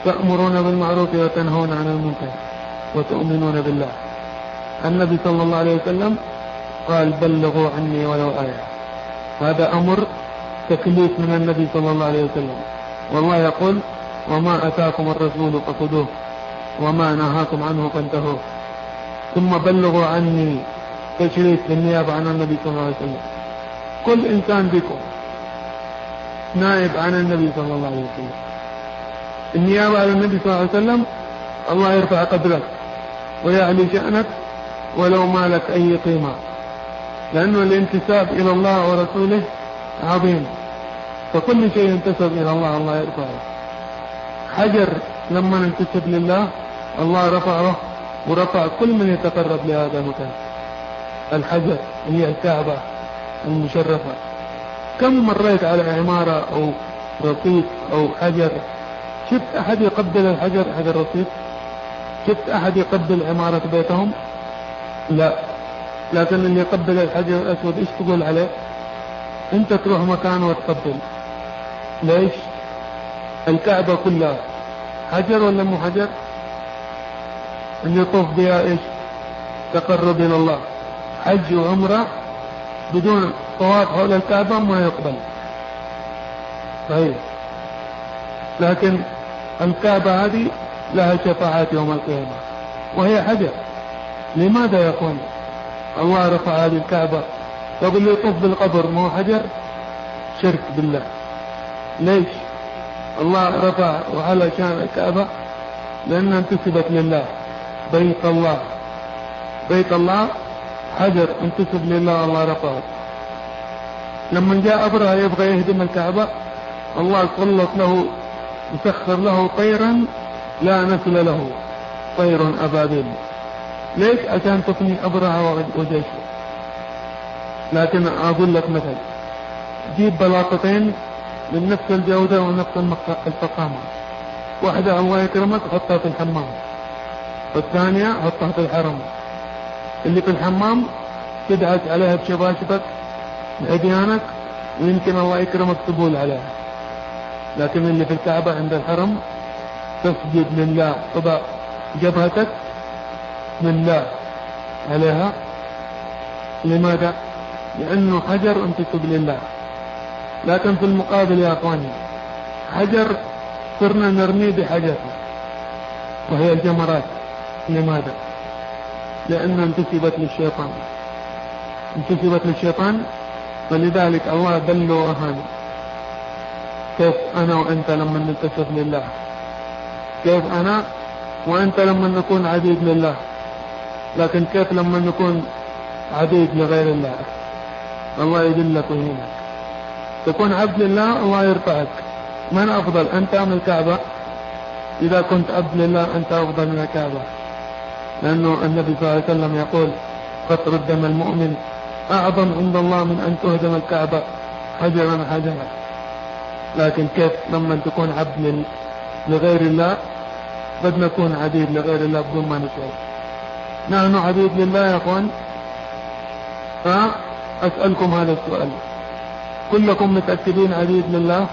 تأمرون بالمعروف وتنهون عن المنكر وتؤمنون بالله. النبي صلى الله عليه وسلم قال بلغوا عني ولو آية. هذا أمر تكليف من النبي صلى الله عليه وسلم. والله يقول وما أتاكم الرسول فخذوه وما نهاكم عنه فانتهوا ثم بلغوا عني تشريف بالنيابة عن النبي صلى الله عليه وسلم. كل إنسان بكم نائب عن النبي صلى الله عليه وسلم. النيابة عن النبي صلى الله عليه وسلم الله يرفع قدرك ويعلي شأنك ولو ما لك أي قيمة. لأنه الانتساب إلى الله ورسوله عظيم. فكل شيء ينتسب إلى الله الله يرفعه. حجر لما ننتسب لله الله رفعه ورفع كل من يتقرب لهذا المكان. الحجر هي الكعبة المشرفة. كم مريت على عمارة أو رصيف أو حجر شفت أحد يقبل الحجر حجر الرصيف شفت أحد يقبل عمارة بيتهم؟ لا. لكن اللي يقبل الحجر الأسود إيش تقول عليه؟ أنت تروح مكان وتقبل. ليش؟ الكعبة كلها. حجر ولا مو حجر؟ اللي يطوف بها إيش؟ تقرب إلى الله. حج وعمرة بدون طواف حول الكعبة ما يقبل. طيب. لكن الكعبة هذه لها شفاعات يوم القيامة وهي حجر. لماذا يا اخوان الله رفع هذه الكعبة طب اللي يطوف بالقبر ما هو حجر؟ شرك بالله. ليش؟ الله رفع وعلى شان الكعبة لأنها انتسبت لله بيت الله. بيت الله حجر انتسب لله الله رفعه. لما جاء أبرهة يبغى يهدم الكعبة الله سلط له يسخر له طيرا لا نسل له طير أبابيل ليش؟ عشان تقني أبرهة وجيشه. لكن أقول لك مثل جيب بلاطتين من نفس الجودة ونفس الفخامة. واحدة الله يكرمك حطها في الحمام. والثانية حطها في الحرم. اللي في الحمام تدعس عليها بشباشبك بعديانك ويمكن الله يكرمك تبول عليها. لكن اللي في الكعبة عند الحرم تسجد لله تضع جبهتك لله عليها. لماذا؟ لأنه حجر انتسب لله. لكن في المقابل يا أخواني حجر صرنا نرميه بحجر وهي الجمرات. لماذا؟ لأنها انتسبت للشيطان. انتسبت للشيطان فلذلك الله دل وأهان كيف أنا وأنت لما ننتسب لله؟ كيف أنا وأنت لما نكون عبيد لله؟ لكن كيف لما نكون عبيد لغير الله؟ الله يدلك ويهينك تكون عبد لله الله يرفعك. من أفضل؟ أنت أم الكعبة؟ إذا كنت عبد لله أنت أفضل من الكعبة. لأنه النبي صلى الله عليه وسلم يقول قطر الدم المؤمن. أعظم عند الله من أن تهدم الكعبة. حجرا حجرا. لكن كيف لما تكون عبد لغير الله قد نكون عبيد لغير الله بدون ما نشعر. نحن عبيد لله يا أخوان. فأسألكم هذا السؤال. كلكم متأكدين عبيد لله؟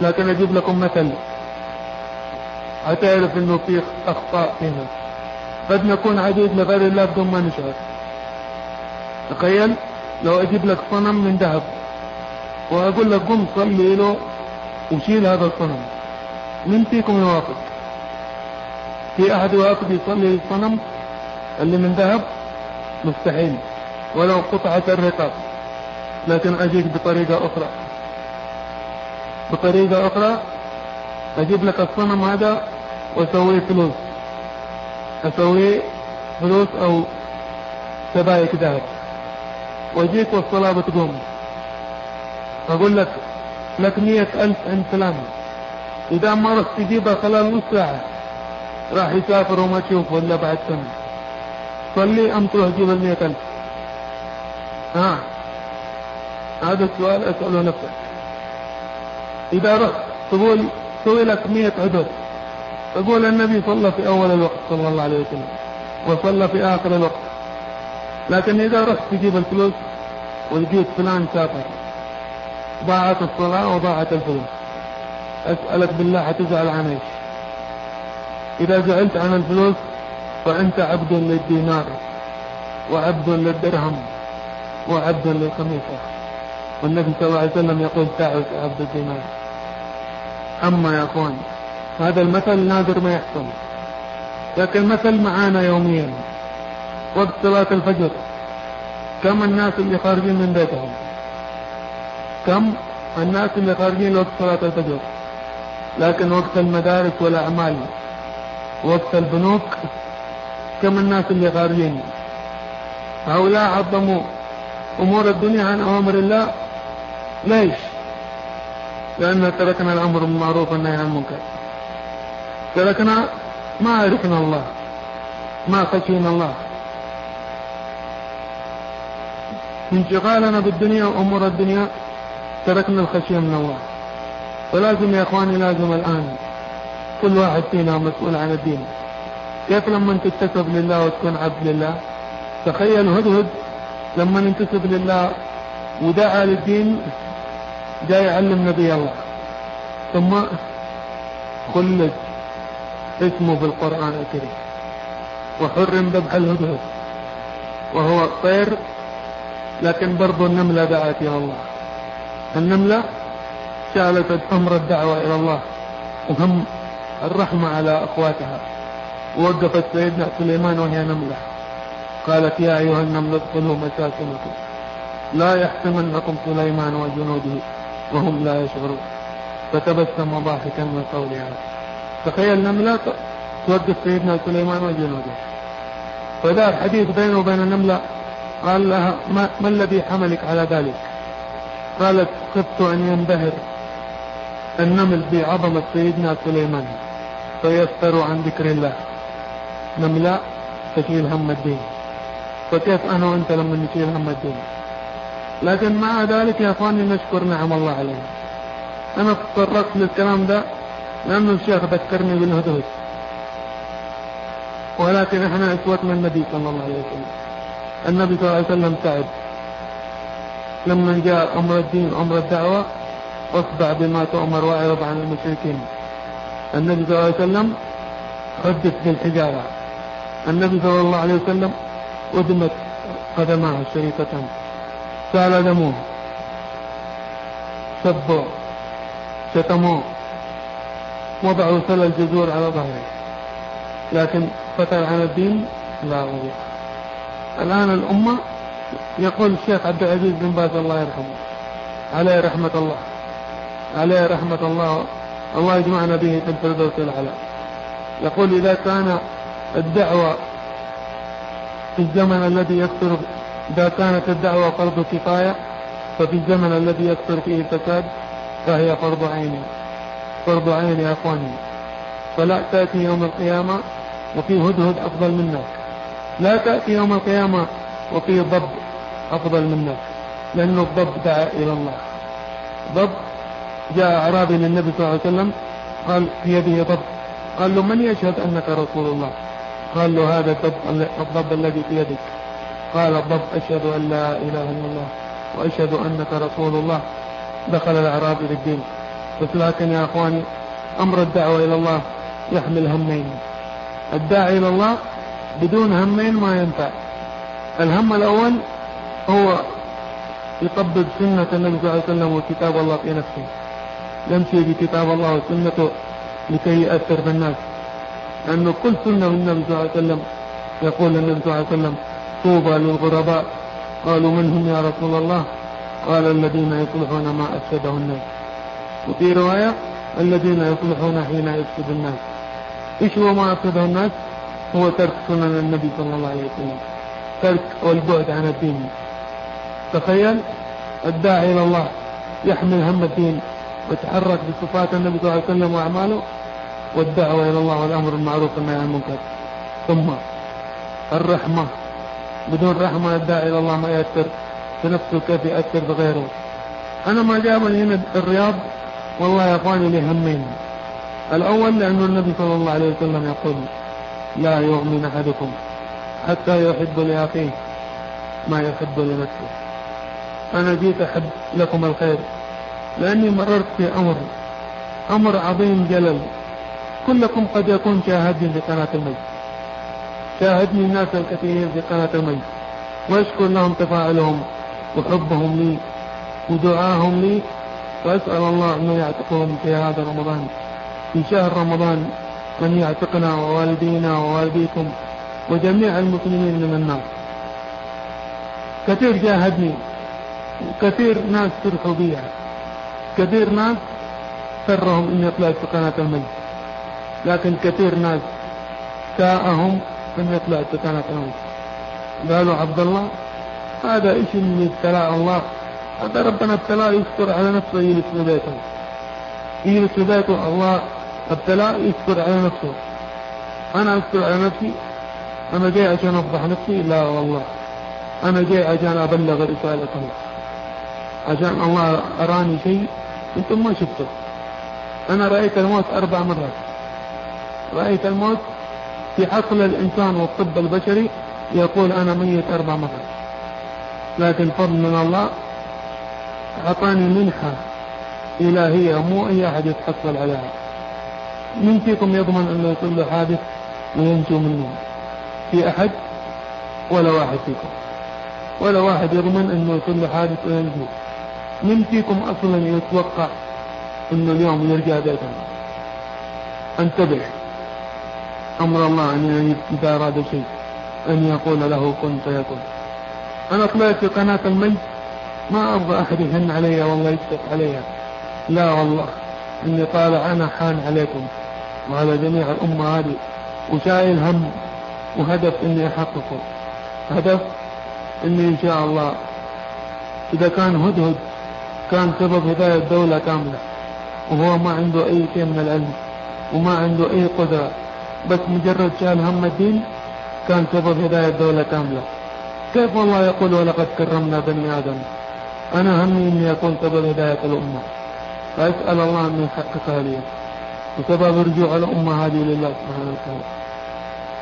لكن أجيب لكم مثل. هتعرف إنه في أخطاء فينا. قد نكون عبيد لغير الله بدون ما نشعر. تخيل؟ لو أجيب لك صنم من ذهب. وأقول لك قم صلي له وشيل هذا الصنم. من فيكم يوافق؟ في أحد يوافق يصلي للصنم اللي من ذهب؟ مستحيل. ولو قطعة الرقاب. لكن أجيك بطريقة أخرى. بطريقة أخرى أجيب لك الصنم هذا وأسويه فلوس. أسوي فلوس أو سبايك ذهب. وجيت والصلاة بتقوم. أقول لك لك مية عند فلان إذا ما رحت تجيبها خلال نص ساعة راح يسافر وما تشوف ولا بعد سنة. صلي أم تروح تجيب المية ألف؟ ها؟ هذا السؤال أسأله نفسك إذا رحت تقول سوي لك مية عذر. تقول النبي صلى في أول الوقت صلى الله عليه وسلم وصلى في آخر الوقت. لكن إذا رحت تجيب الفلوس ولقيت فلان سافر. ضاعت الصلاة وضاعت الفلوس أسألك بالله حتزعل عن إيش؟ إذا زعلت عن الفلوس فأنت عبد للدينار وعبد للدرهم وعبد للخميسة والنبي صلى الله عليه وسلم يقول تعس عبد الدينار. أما يا أخوان هذا المثل نادر ما يحصل. لكن مثل معانا يوميا. وقت صلاة الفجر كم الناس اللي خارجين من بيتهم؟ كم؟ الناس اللي خارجين وقت صلاة الفجر. لكن وقت المدارس والأعمال وقت البنوك كم الناس اللي خارجين؟ هؤلاء عظموا أمور الدنيا عن أوامر الله. ليش؟ لأن تركنا الأمر بالمعروف والنهي عن المنكر. تركنا ما عرفنا الله ما خشينا الله. انشغالنا بالدنيا وأمور الدنيا تركنا الخشية من الله. فلازم يا إخواني لازم الآن كل واحد فينا مسؤول عن الدين كيف لما تتسب لله وتكون عبد لله؟ تخيل هدهد لما انتسب لله ودعا للدين جاي يعلم نبي الله. ثم خلد اسمه في القرآن الكريم. وحرم ذبح الهدهد. وهو الطير لكن برضو النملة دعت إلى الله. النملة شالت أمر الدعوة إلى الله وهم الرحمة على أخواتها. ووقفت سيدنا سليمان وهي نملة. قالت يا أيها النمل ادخلوا مساكنكم. لا يحتمنكم سليمان وجنوده وهم لا يشعرون. فتبسم ضاحكا من قولها تخيل نملة توقف سيدنا سليمان وجنوده. فدار حديث بينه وبين النملة قال لها ما, ما الذي حملك على ذلك؟ قالت خفت أن ينبهر النمل بعظمة سيدنا سليمان فيفتر عن ذكر الله. نملة تشيل هم الدين. فكيف أنا وأنت لما نشيل هم الدين؟ لكن مع ذلك يا أخواني نشكر نعم الله علينا. أنا تطرقت للكلام ده لأنه الشيخ ذكرني بالهدهد. ولكن إحنا اسوتنا النبي صلى الله عليه وسلم. النبي صلى الله عليه وسلم تعب لما جاء أمر الدين أمر الدعوة اصدع بما تؤمر وأعرض عن المشركين. النبي صلى الله عليه وسلم حدث بالحجارة. النبي صلى الله عليه وسلم أدمت قدماه الشريفتان سال دموه. سبوا شتموه. وضعوا سل الجذور على ظهره. لكن فتر عن الدين لا وضع. الآن الأمة يقول الشيخ عبد العزيز بن باز الله يرحمه عليه رحمة الله عليه رحمة الله الله يجمعنا به في الفردوس الأعلى. يقول إذا كان الدعوة في الزمن الذي يكثر إذا كانت الدعوة فرض كفاية ففي الزمن الذي يكثر فيه الفساد فهي فرض عين فرض عين يا أخواني. فلا تأتي يوم القيامة وفي هدهد أفضل منك لا تأتي يوم القيامة وفي ضب أفضل منك لأنه الضب دعا إلى الله. ضب جاء أعرابي للنبي صلى الله عليه وسلم قال في يده ضب. قال له من يشهد أنك رسول الله؟ قال له هذا الضب, الضب الذي في يدك. قال الضب أشهد أن لا إله إلا الله وأشهد أنك رسول الله. دخل الأعرابي للدين بس لكن يا أخواني أمر الدعوة إلى الله يحمل همين. الداعي إلى الله بدون همين ما ينفع. الهم الأول هو يطبق سنة النبي صلى الله عليه وسلم وكتاب الله في نفسه. يمشي بكتاب الله وسنته لكي يأثر بالناس لأنه كل سنة من النبي صلى الله عليه وسلم يقول النبي صلى الله عليه وسلم طوبى للغرباء. قالوا من هم يا رسول الله؟ قال الذين يصلحون ما أفسده الناس. وفي رواية الذين يصلحون حين يفسد الناس. إيش هو ما أفسده الناس؟ هو ترك سنن النبي صلى الله عليه وسلم. ترك والبعد عن الدين. تخيل الداعي إلى الله يحمل هم الدين ويتحرك بصفات النبي صلى الله عليه وسلم وأعماله والدعوة إلى الله والأمر بالمعروف والنهي عن المنكر. ثم الرحمة. بدون رحمة الداعي إلى الله ما يأثر بنفسه كيف يأثر بغيره. أنا ما جابني هنا الرياض والله يا أخواني لي همين؟ الأول لأن النبي صلى الله عليه وسلم يقول لا يؤمن أحدكم حتى يحب لأخيه ما يحب لنفسه. أنا جيت أحب لكم الخير لأني مررت في أمر أمر عظيم جلل كلكم قد يكون شاهدني في قناة المجد. شاهدني الناس الكثيرين في قناة المجد وأشكر لهم تفاعلهم وحبهم لي ودعاهم لي وأسأل الله أنه يعتقهم في هذا رمضان في شهر رمضان من يعتقنا ووالدينا ووالديكم وجميع المسلمين من النار. كثير جاهدني وكثير ناس فرحوا بيها. كثير ناس سرهم اني طلعت في قناة المجد لكن كثير ناس ساءهم اني طلعت في قناة المجد قالوا عبد الله هذا إيش من ابتلاء الله. هذا ربنا ابتلاه يستر على نفسه يجلس في بيته. يجلس في بيته الله ابتلاه يستر على نفسه. أنا أستر على نفسي أنا جاي عشان أفضح نفسي؟ لا والله. أنا جاي عشان أبلغ رسالة الله عشان الله أراني شيء أنتم ما شفته. أنا رأيت الموت أربع مرات. رأيت الموت في عقل الإنسان والطب البشري يقول أنا ميت أربع مرات. لكن فضل من الله أعطاني منحة إلهية مو أي أحد يتحصل عليها. من فيكم يضمن أنه يصير له حادث وينجو منه في أحد؟ ولا واحد فيكم. ولا واحد يضمن أنه يصير له حادث وينجو. من فيكم أصلا يتوقع انه اليوم يرجع بيته أنتبه. أمر الله أن إذا أراد شيء أن يقول له كن فيكون. أنا طلعت في قناة المجد ما أبغى أحد يهن علي والله يشتق عليها. لا والله. إني طالع أنا حان عليكم. وعلى جميع الامة هذه وشايل هم وهدف إني أحققه. هدف إني إن شاء الله. إذا كان هدهد كان سبب هداية دولة كاملة وهو ما عنده أي شيء من العلم وما عنده أي قدرة. بس مجرد شال هم الدين كان سبب هداية دولة كاملة. كيف الله يقول ولقد كرمنا بني آدم؟ أنا همي إني أكون سبب هداية الأمة. فأسأل الله أن يحققها لي. وسبب رجوع الأمة هذه لله سبحانه وتعالى.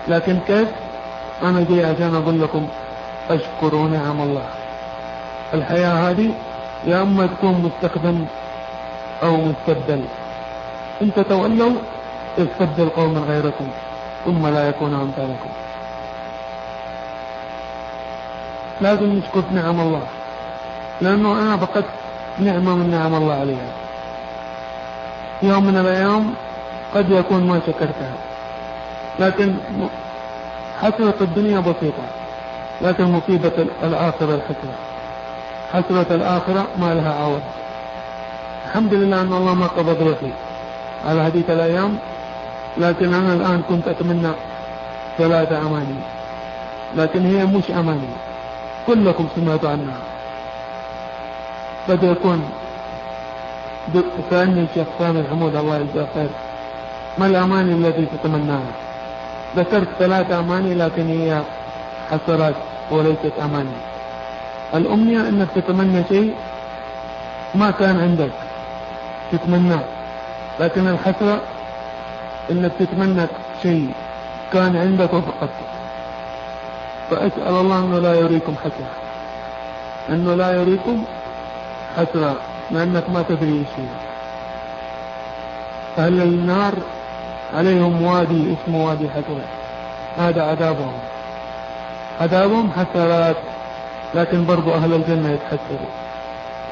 لكن كيف؟ أنا جاي عشان أقول لكم أشكروا نعم الله. الحياة هذه يا أما تكون مستخدم أو مستبدل إن تتولوا يستبدل قوما غيركم ثم لا يكون أمثالكم. لازم نشكر نعم الله لأنه أنا فقدت نعمة من نعم الله عليها. يوم من الأيام قد يكون ما شكرتها لكن حسرة الدنيا بسيطة لكن مصيبة الآخرة الحسرة حسرة الآخرة ما لها عوض. الحمد لله أن الله ما قبض روحي على هذه الأيام لكن أنا الآن كنت أتمنى ثلاثة أماني لكن هي مش أماني. كلكم سمعتوا عنها. قد يكون كأن الشيخ سامي الحمود الله يجزاه خير. ما الأماني التي تتمناها؟ ذكرت ثلاث أماني لكن هي حسرات وليست أماني. الأمنية أنك تتمنى شيء ما كان عندك تتمناه. لكن الحسرة أنك تتمنى شيء كان عندك وفقدته فأسأل الله أنه لا يريكم حسرة أنه لا يريكم حسرة لأنك ما تدري إيش هي. أهل النار عليهم وادي اسمه وادي حسرة هذا عذابهم. عذابهم حسرات. لكن برضو أهل الجنة يتحسروا.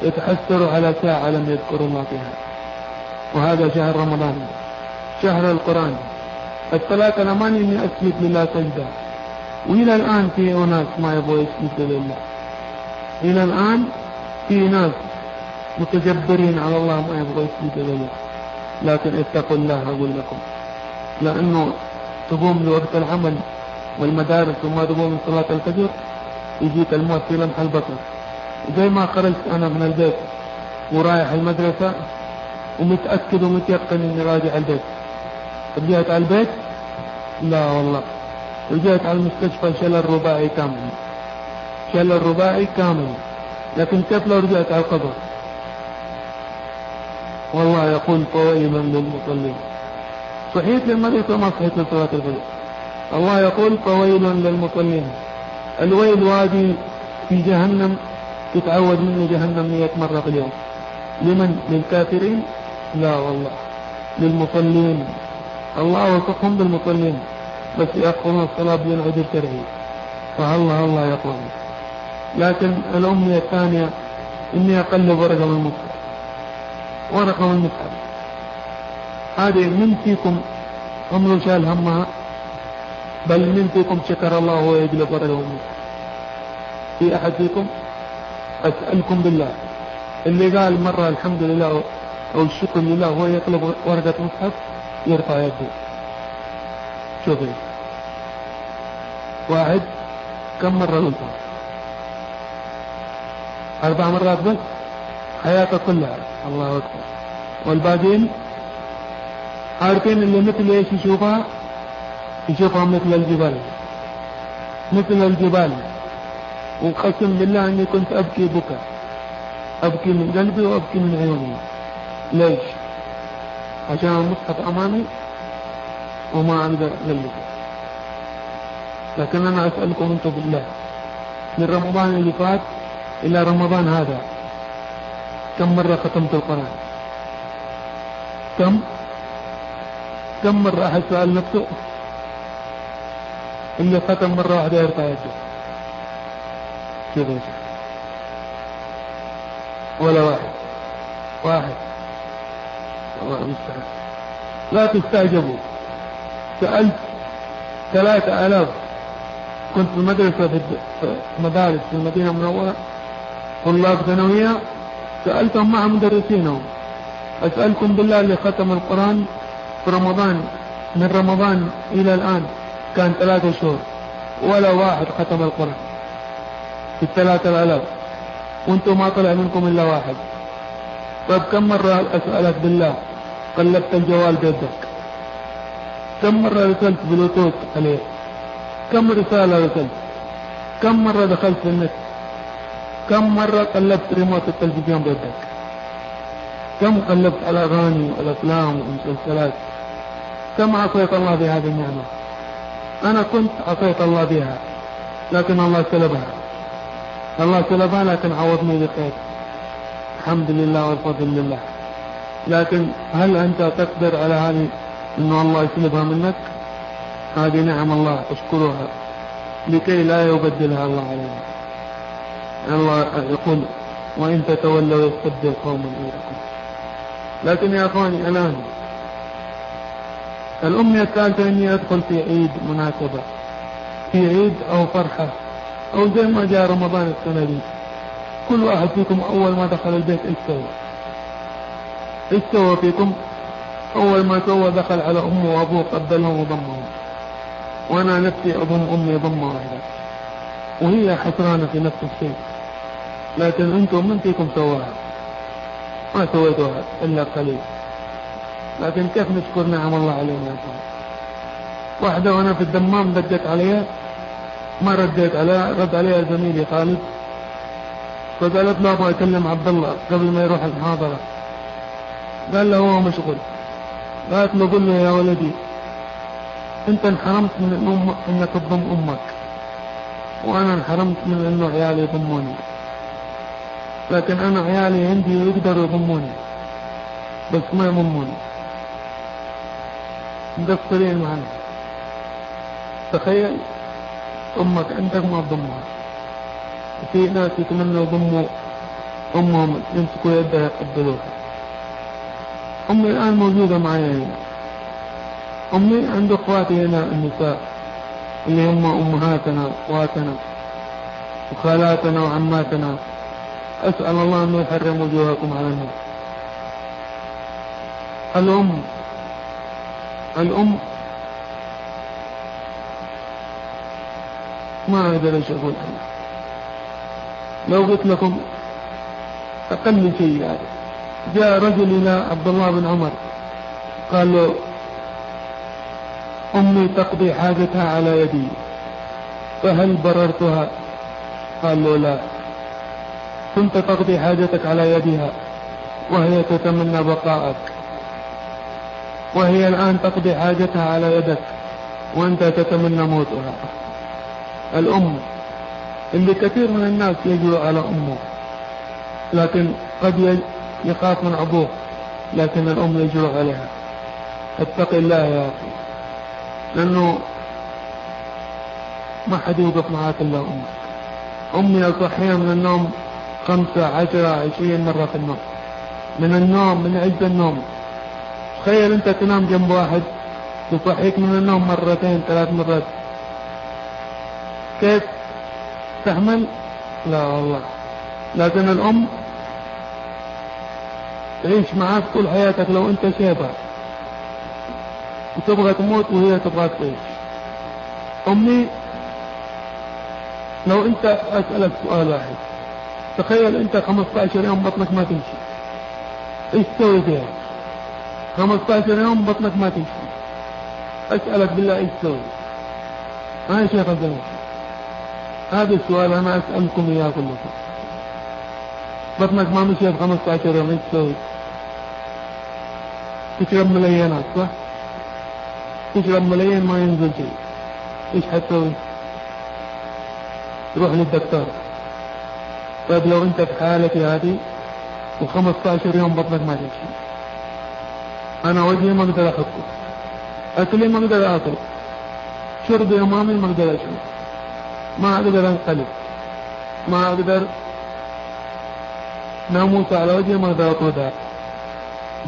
يتحسروا على ساعة لم يذكروا الله فيها. وهذا شهر رمضان. شهر القرآن. الثلاثة الأمان إني أسجد لله سجدة وإلى الآن في أناس ما يبغوا يسجدوا لله. إلى الآن في ناس متجبرين على الله ما يبغوا يسجدوا لله. لكن اتقوا الله أقول لكم. لأنه تقوم لوقت العمل والمدارس وما تقوم من صلاة الفجر يجيك الموت في لمح البصر زي ما خرجت أنا من البيت ورايح المدرسة ومتأكد ومتيقن إني راجع البيت. رجعت على البيت؟ لا والله. رجعت على المستشفى شل الرباعي كامل. شل الرباعي كامل. لكن كيف لو رجعت على القبر؟ والله يقول فويلا للمصلين. صحيت للمريض وما صحيت لصلاة الفجر. الله يقول فويل للمصلين. الويل وادي في جهنم تتعود منه جهنم مئة مرة في اليوم. لمن؟ للكافرين؟ لا والله. للمصلين. الله وفقهم بالمصلين. بس يأخذون الصلاة بدون عذر شرعي. فالله الله يقوم؟ لكن الأمنية الثانية إني أقلب ورقة من المصحف ورقة من المصحف هذه من فيكم. عمره شال همها. بل من فيكم شكر الله من المصحف في أحد فيكم أسألكم بالله. اللي قال مرة الحمد لله أو الشكر لله وهو يقلب ورقة مصحف يرفع يده. شوفي. واحد كم مرة قلتها؟ أربع مرات بس؟ حياته كلها. الله أكبر. والباقين عارفين اللي مثل إيش يشوفها؟ يشوفها مثل الجبال مثل الجبال. وقسم بالله إني كنت أبكي بكى أبكي من قلبي وأبكي من عيوني. ليش؟ عشان المصحف أمامي وما أقدر اغلبه لكن أنا أسألكم أنتم بالله من رمضان اللي فات إلى رمضان هذا كم مرة ختمت القرآن؟ كم؟ كم مرة أحد سأل نفسه اللي ختم مرة واحدة يرفع يده. كذا ولا واحد. واحد. الله المستعان لا تستعجبوا سألت ثلاثة آلاف. كنت في مدرسة في مدارس في المدينة المنورة. طلاب ثانوية. سألتهم مع مدرسينهم. أسألكم بالله اللي ختم القرآن في رمضان من رمضان إلى الآن. كان ثلاثة شهور ولا واحد ختم القرآن في الثلاثة الآلاف وأنتم ما طلع منكم إلا واحد. طيب كم مرة أسألك بالله؟ قلبت الجوال بيدك. كم مرة رسلت بلوتوث عليه كم رسالة رسلت؟ كم مرة دخلت في النت؟ كم مرة قلبت ريموت التلفزيون بيدك؟ كم قلبت على الأغاني والأفلام والمسلسلات؟ كم عصيت الله بهذه النعمة؟ أنا كنت عصيت الله بها لكن الله سلبها الله سلبها لكن عوضني بخير. الحمد لله والفضل لله. لكن هل أنت تقدر على هذه أن الله يسلبها منك؟ هذه نعم الله أشكرها لكي لا يبدلها الله علينا. الله يقول وإن تتولوا يستبدل قوما غيركم. لكن يا أخواني الآن الأمنية الثالثة إني أدخل في عيد مناسبة في عيد أو فرحة أو زي ما جاء رمضان السنة دي. كل واحد فيكم أول ما دخل البيت إيش سوى؟ إيش سوى فيكم؟ أول ما سوى دخل على أمه وأبوه قبلهم وضمهم. وأنا نفسي أضم أمي ضمة واحدة. وهي حسرانة في نفس الشيء. لكن أنتم من فيكم سواها؟ ما سويتوها إلا قليل. لكن كيف نشكر نعم الله علينا يا واحدة وأنا في الدمام دقت عليها ما رديت عليها رد عليها زميلي خالد. فقالت له أبغى أكلم عبد الله قبل ما يروح المحاضرة. قال له هو مشغول. قالت له قل له يا ولدي أنت انحرمت من الأم أنك تضم أمك. وأنا انحرمت من أنه عيالي يضموني. لكن أنا عيالي عندي يقدروا يضموني بس ما يضموني. مقصرين معنا تخيل أمك عندك ما تضمها في ناس يتمنوا يضموا أمهم يمسكوا يدها يقبلوها أمي الآن موجودة معي. هنا أمي عند أخواتي هنا النساء اللي هم أمهاتنا وأخواتنا وخالاتنا وعماتنا. أسأل الله أن يحرم وجوهكم على النار الأم الأم. ما إيش أقول أنا لو قلت لكم أقل شيء يعني. جاء رجل إلى عبد الله بن عمر قال له أمي تقضي حاجتها على يدي فهل بررتها؟ قال له لا كنت تقضي حاجتك على يدها وهي تتمنى بقاءك. وهي الآن تقضي حاجتها على يدك وأنت تتمنى موتها. الأم اللي كثير من الناس يجوا على أمه لكن قد يخاف من أبوه لكن الأم يجرؤ عليها. اتق الله يا أخي. لأنه ما حد يوقف معاك إلا أمك. أمي أصحيها من النوم خمسة عشرة عشرين مرة في النوم من النوم من عز النوم. تخيل أنت تنام جنب واحد يصحيك من النوم مرتين ثلاث مرات. كيف تحمل؟ لا والله. لكن الأم تعيش معاك طول حياتك لو أنت شايفها وتبغى تموت وهي تبغى تعيش. أمي لو أنت أسألك سؤال واحد تخيل أنت 15 يوم بطنك ما تمشي. إيش تسوي فيها؟ 15 يوم بطنك ما تمشي. أسألك بالله إيش تسوي؟ ما يا شيخ الجنة هذا السؤال أنا أسألكم إياه كلكم بطنك ما مشي 15 يوم إيش تسوي؟ تشرب مليانات صح؟ تشرب مليان ما ينزل شيء. إيش حتسوي؟ تروح للدكتور. طيب لو أنت في حالتي هذه و15 يوم بطنك ما تمشي. أنا وجهي ما أقدر احكه أكلي ما أقدر اكل شربي أمامي ما أقدر أشرب. ما أقدر أنقلب. ما أقدر ناموس على وجهي ما أقدر اطردها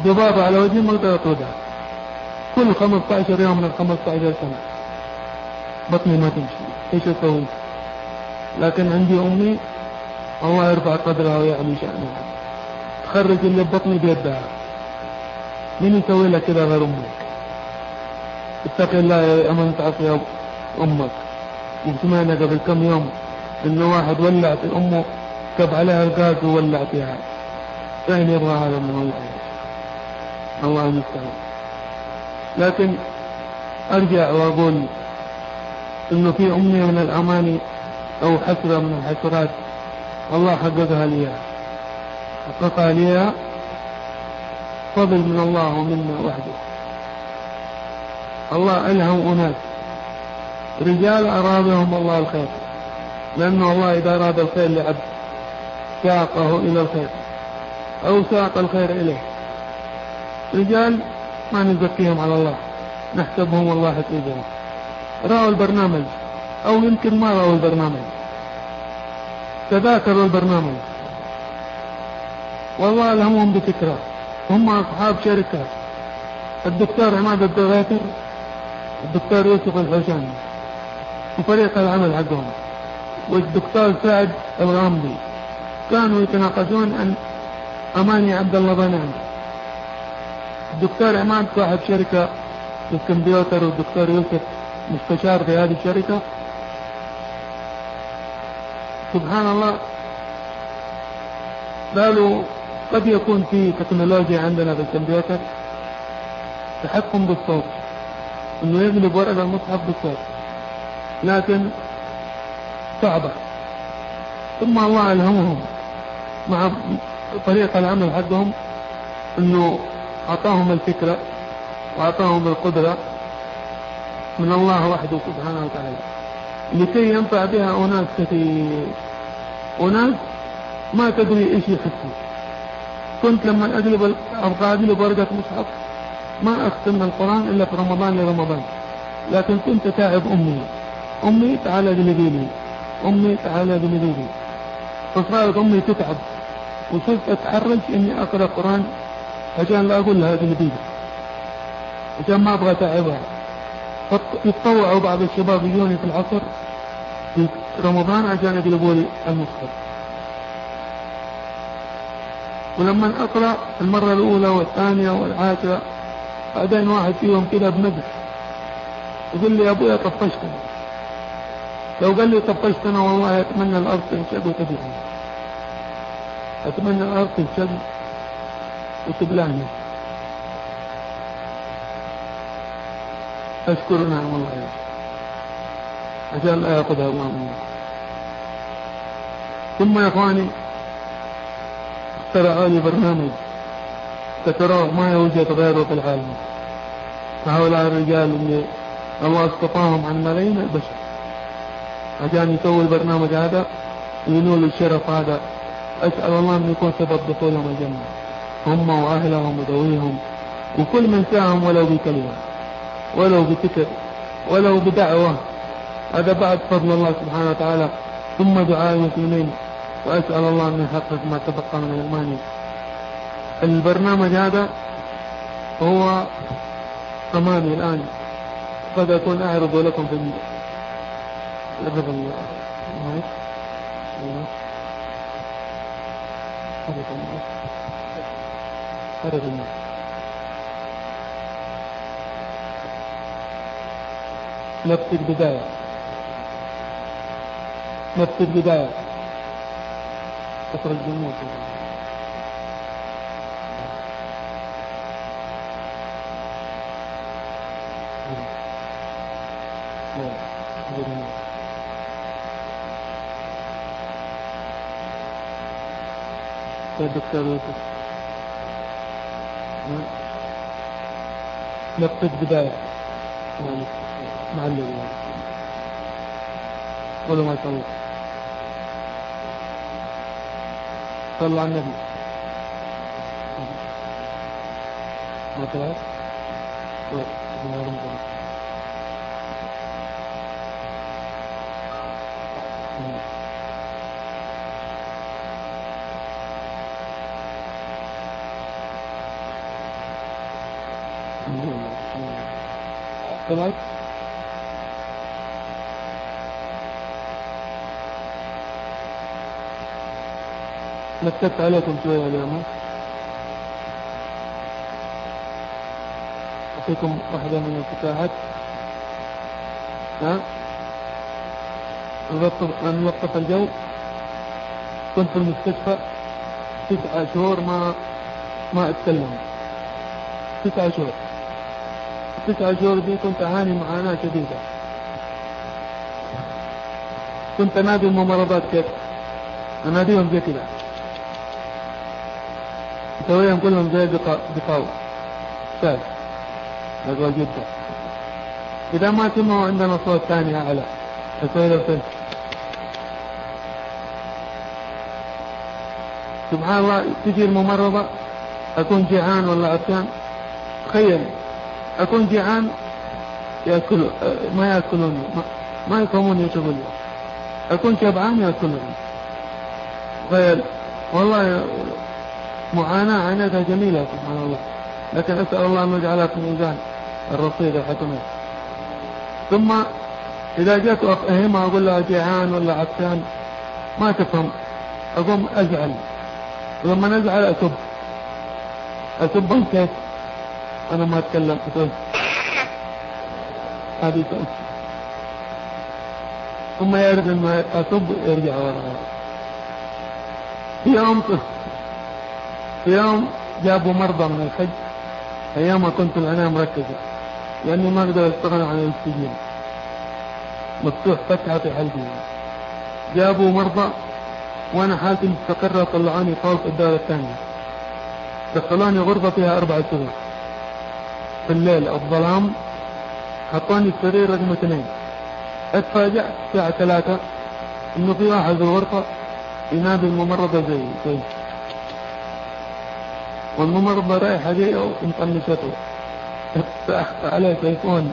ذبابة على وجهي ما أقدر اطردها كل 15 يوم من ال 15 سنة. بطني ما تمشي. إيش أسوي؟ لكن عندي أمي الله يرفع قدرها ويعلي شأنها. تخرج اللي ببطني بيدها. مين يسوي لك كذا غير أمك؟ اتق الله يا امن تعصي أمك. وسمعنا قبل كم يوم انه واحد ولع في امه كب عليها الغاز وولع فيها. فين يبغى هذا من الله. الله المستعان. لكن أرجع وأقول إنه في امنية من الاماني أو حسرة من الحسرات. الله حققها لي. حققها لي. فضل من الله ومنا وحده. الله ألهم أناس رجال أرادهم الله الخير. لأنه الله إذا أراد الخير لعبد ساقه إلى الخير أو ساق الخير إليه. رجال ما نزكيهم على الله نحسبهم والله حسيبهم رأوا البرنامج أو يمكن ما رأوا البرنامج. تذاكروا البرنامج. والله ألهمهم بفكرة. هم أصحاب شركة. الدكتور عماد الدغيتر الدكتور يوسف الحسين وفريق العمل حقهم. والدكتور سعد الغامدي. كانوا يتناقشون عن أماني عبد الله بنان. الدكتور عماد صاحب شركة في الكمبيوتر والدكتور يوسف مستشار في هذه الشركة. سبحان الله قالوا قد يكون في تكنولوجيا عندنا في الكمبيوتر تحكم بالصوت إنه يقلب ورقة المصحف بالصوت. لكن صعبة. ثم الله ألهمهم مع طريقة العمل حقهم إنه أعطاهم الفكرة وأعطاهم القدرة من الله وحده سبحانه وتعالى. لكي ينفع بها أناس كثير. أناس ما تدري إيش يحسوا كنت لما أقلب أبغى أقلب ورقة مصحف ما أختم القرآن إلا في رمضان لرمضان. لكن كنت تعب أمي. أمي تعال اقلبي لي أمي تعال اقلبي لي فصارت أمي تتعب. وصرت أتحرج إني أقرأ قرآن عشان لا أقول لها اقلبي لي عشان ما أبغى أتعبها. يتطوعوا بعض الشباب يجوني في العصر في رمضان عشان يقلبوا لي المصحف. ولما أقرأ المرة الأولى والثانية والعاشرة بعدين واحد فيهم كذا بنقص يقول لي يا أبويا طفشتني لو قال لي طفشت أنا والله أتمنى الأرض تنشق وتبلعني. أتمنى الأرض تنشق وتبلعني. أشكر نعم الله يا عشان لا ياخذها الله ثم يا إخواني اخترعوا لي برنامج. ستروه ما يوجد غيره في العالم؟ هؤلاء الرجال اللي الله اصطفاهم عن ملايين البشر. عشان يسوي البرنامج هذا وينول الشرف هذا. أسأل الله أن يكون سبب دخولهم الجنة. هم وأهلهم وذويهم. وكل من ساهم ولو بكلمة ولو بفكر ولو بدعوة. هذا بعد فضل الله سبحانه وتعالى. ثم دعاء المسلمين. وأسأل الله أن يحقق ما تبقى من إيماني البرنامج هذا هو أمامي الآن. قد أكون أعرض لكم في الرب المايك أعرض المايك نفس البداية. نفس البداية. تخرج بالموت دكتور يوسف نقطة بداية. معلم. قولوا ما شاء الله صلوا على النبي ما طلعت؟ طلعت؟ نكتت عليكم شوية اليوم أعطيكم واحدة من الفتاحات. ها؟ نلطف الجو. كنت في المستشفى. تسعة شهور ما ما أتكلم. تسعة شهور. تسعة شهور دي كنت أعاني معاناة شديدة. كنت أنادي الممرضات كيف؟ أناديهم زي كذا أسويهم كلهم زي بقاو. شاذ أقول جدا. إذا ما سمعوا عندنا صوت ثاني أعلى له فيلم. سبحان الله تجي الممرضة أكون جيعان ولا عطشان تخيل أكون جيعان يأكل ما يأكلوني ما, يقومون يشغلون أكون شبعان يأكلوني تخيل. والله معاناة عنادها جميلة سبحان الله. لكن أسأل الله أن يجعلها في ميزان الرصيد الحسنات ثم إذا جيت أفهمها أقول لها جيعان ولا عطشان ما تفهم. أقوم أزعل. ولما نزعل أسب. أسبهم كيف أنا ما أتكلم أسب. هذه ثم يعرف أن أسب يرجع وراء في يوم في يوم جابوا مرضى من الحج أيام كنت العناية مركزة لأني ما أقدر أستغنى عن الأكسجين. مفتوح فتحة في حلقي جابوا مرضى وأنا حالتي مستقرة طلعوني فوق الدار الثانية. دخلوني غرفة فيها أربع سرور في الليل الظلام حطوني السرير رقم اثنين. أتفاجأت الساعة ثلاثة إنه في واحد في الغرفة ينادي الممرضة زي زي والممرضة رايحة جاية ومطنشته عليه تليفون.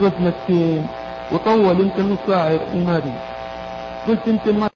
قلت مسكين وطول يمكن نص ساعة ينادي قلت يمكن ما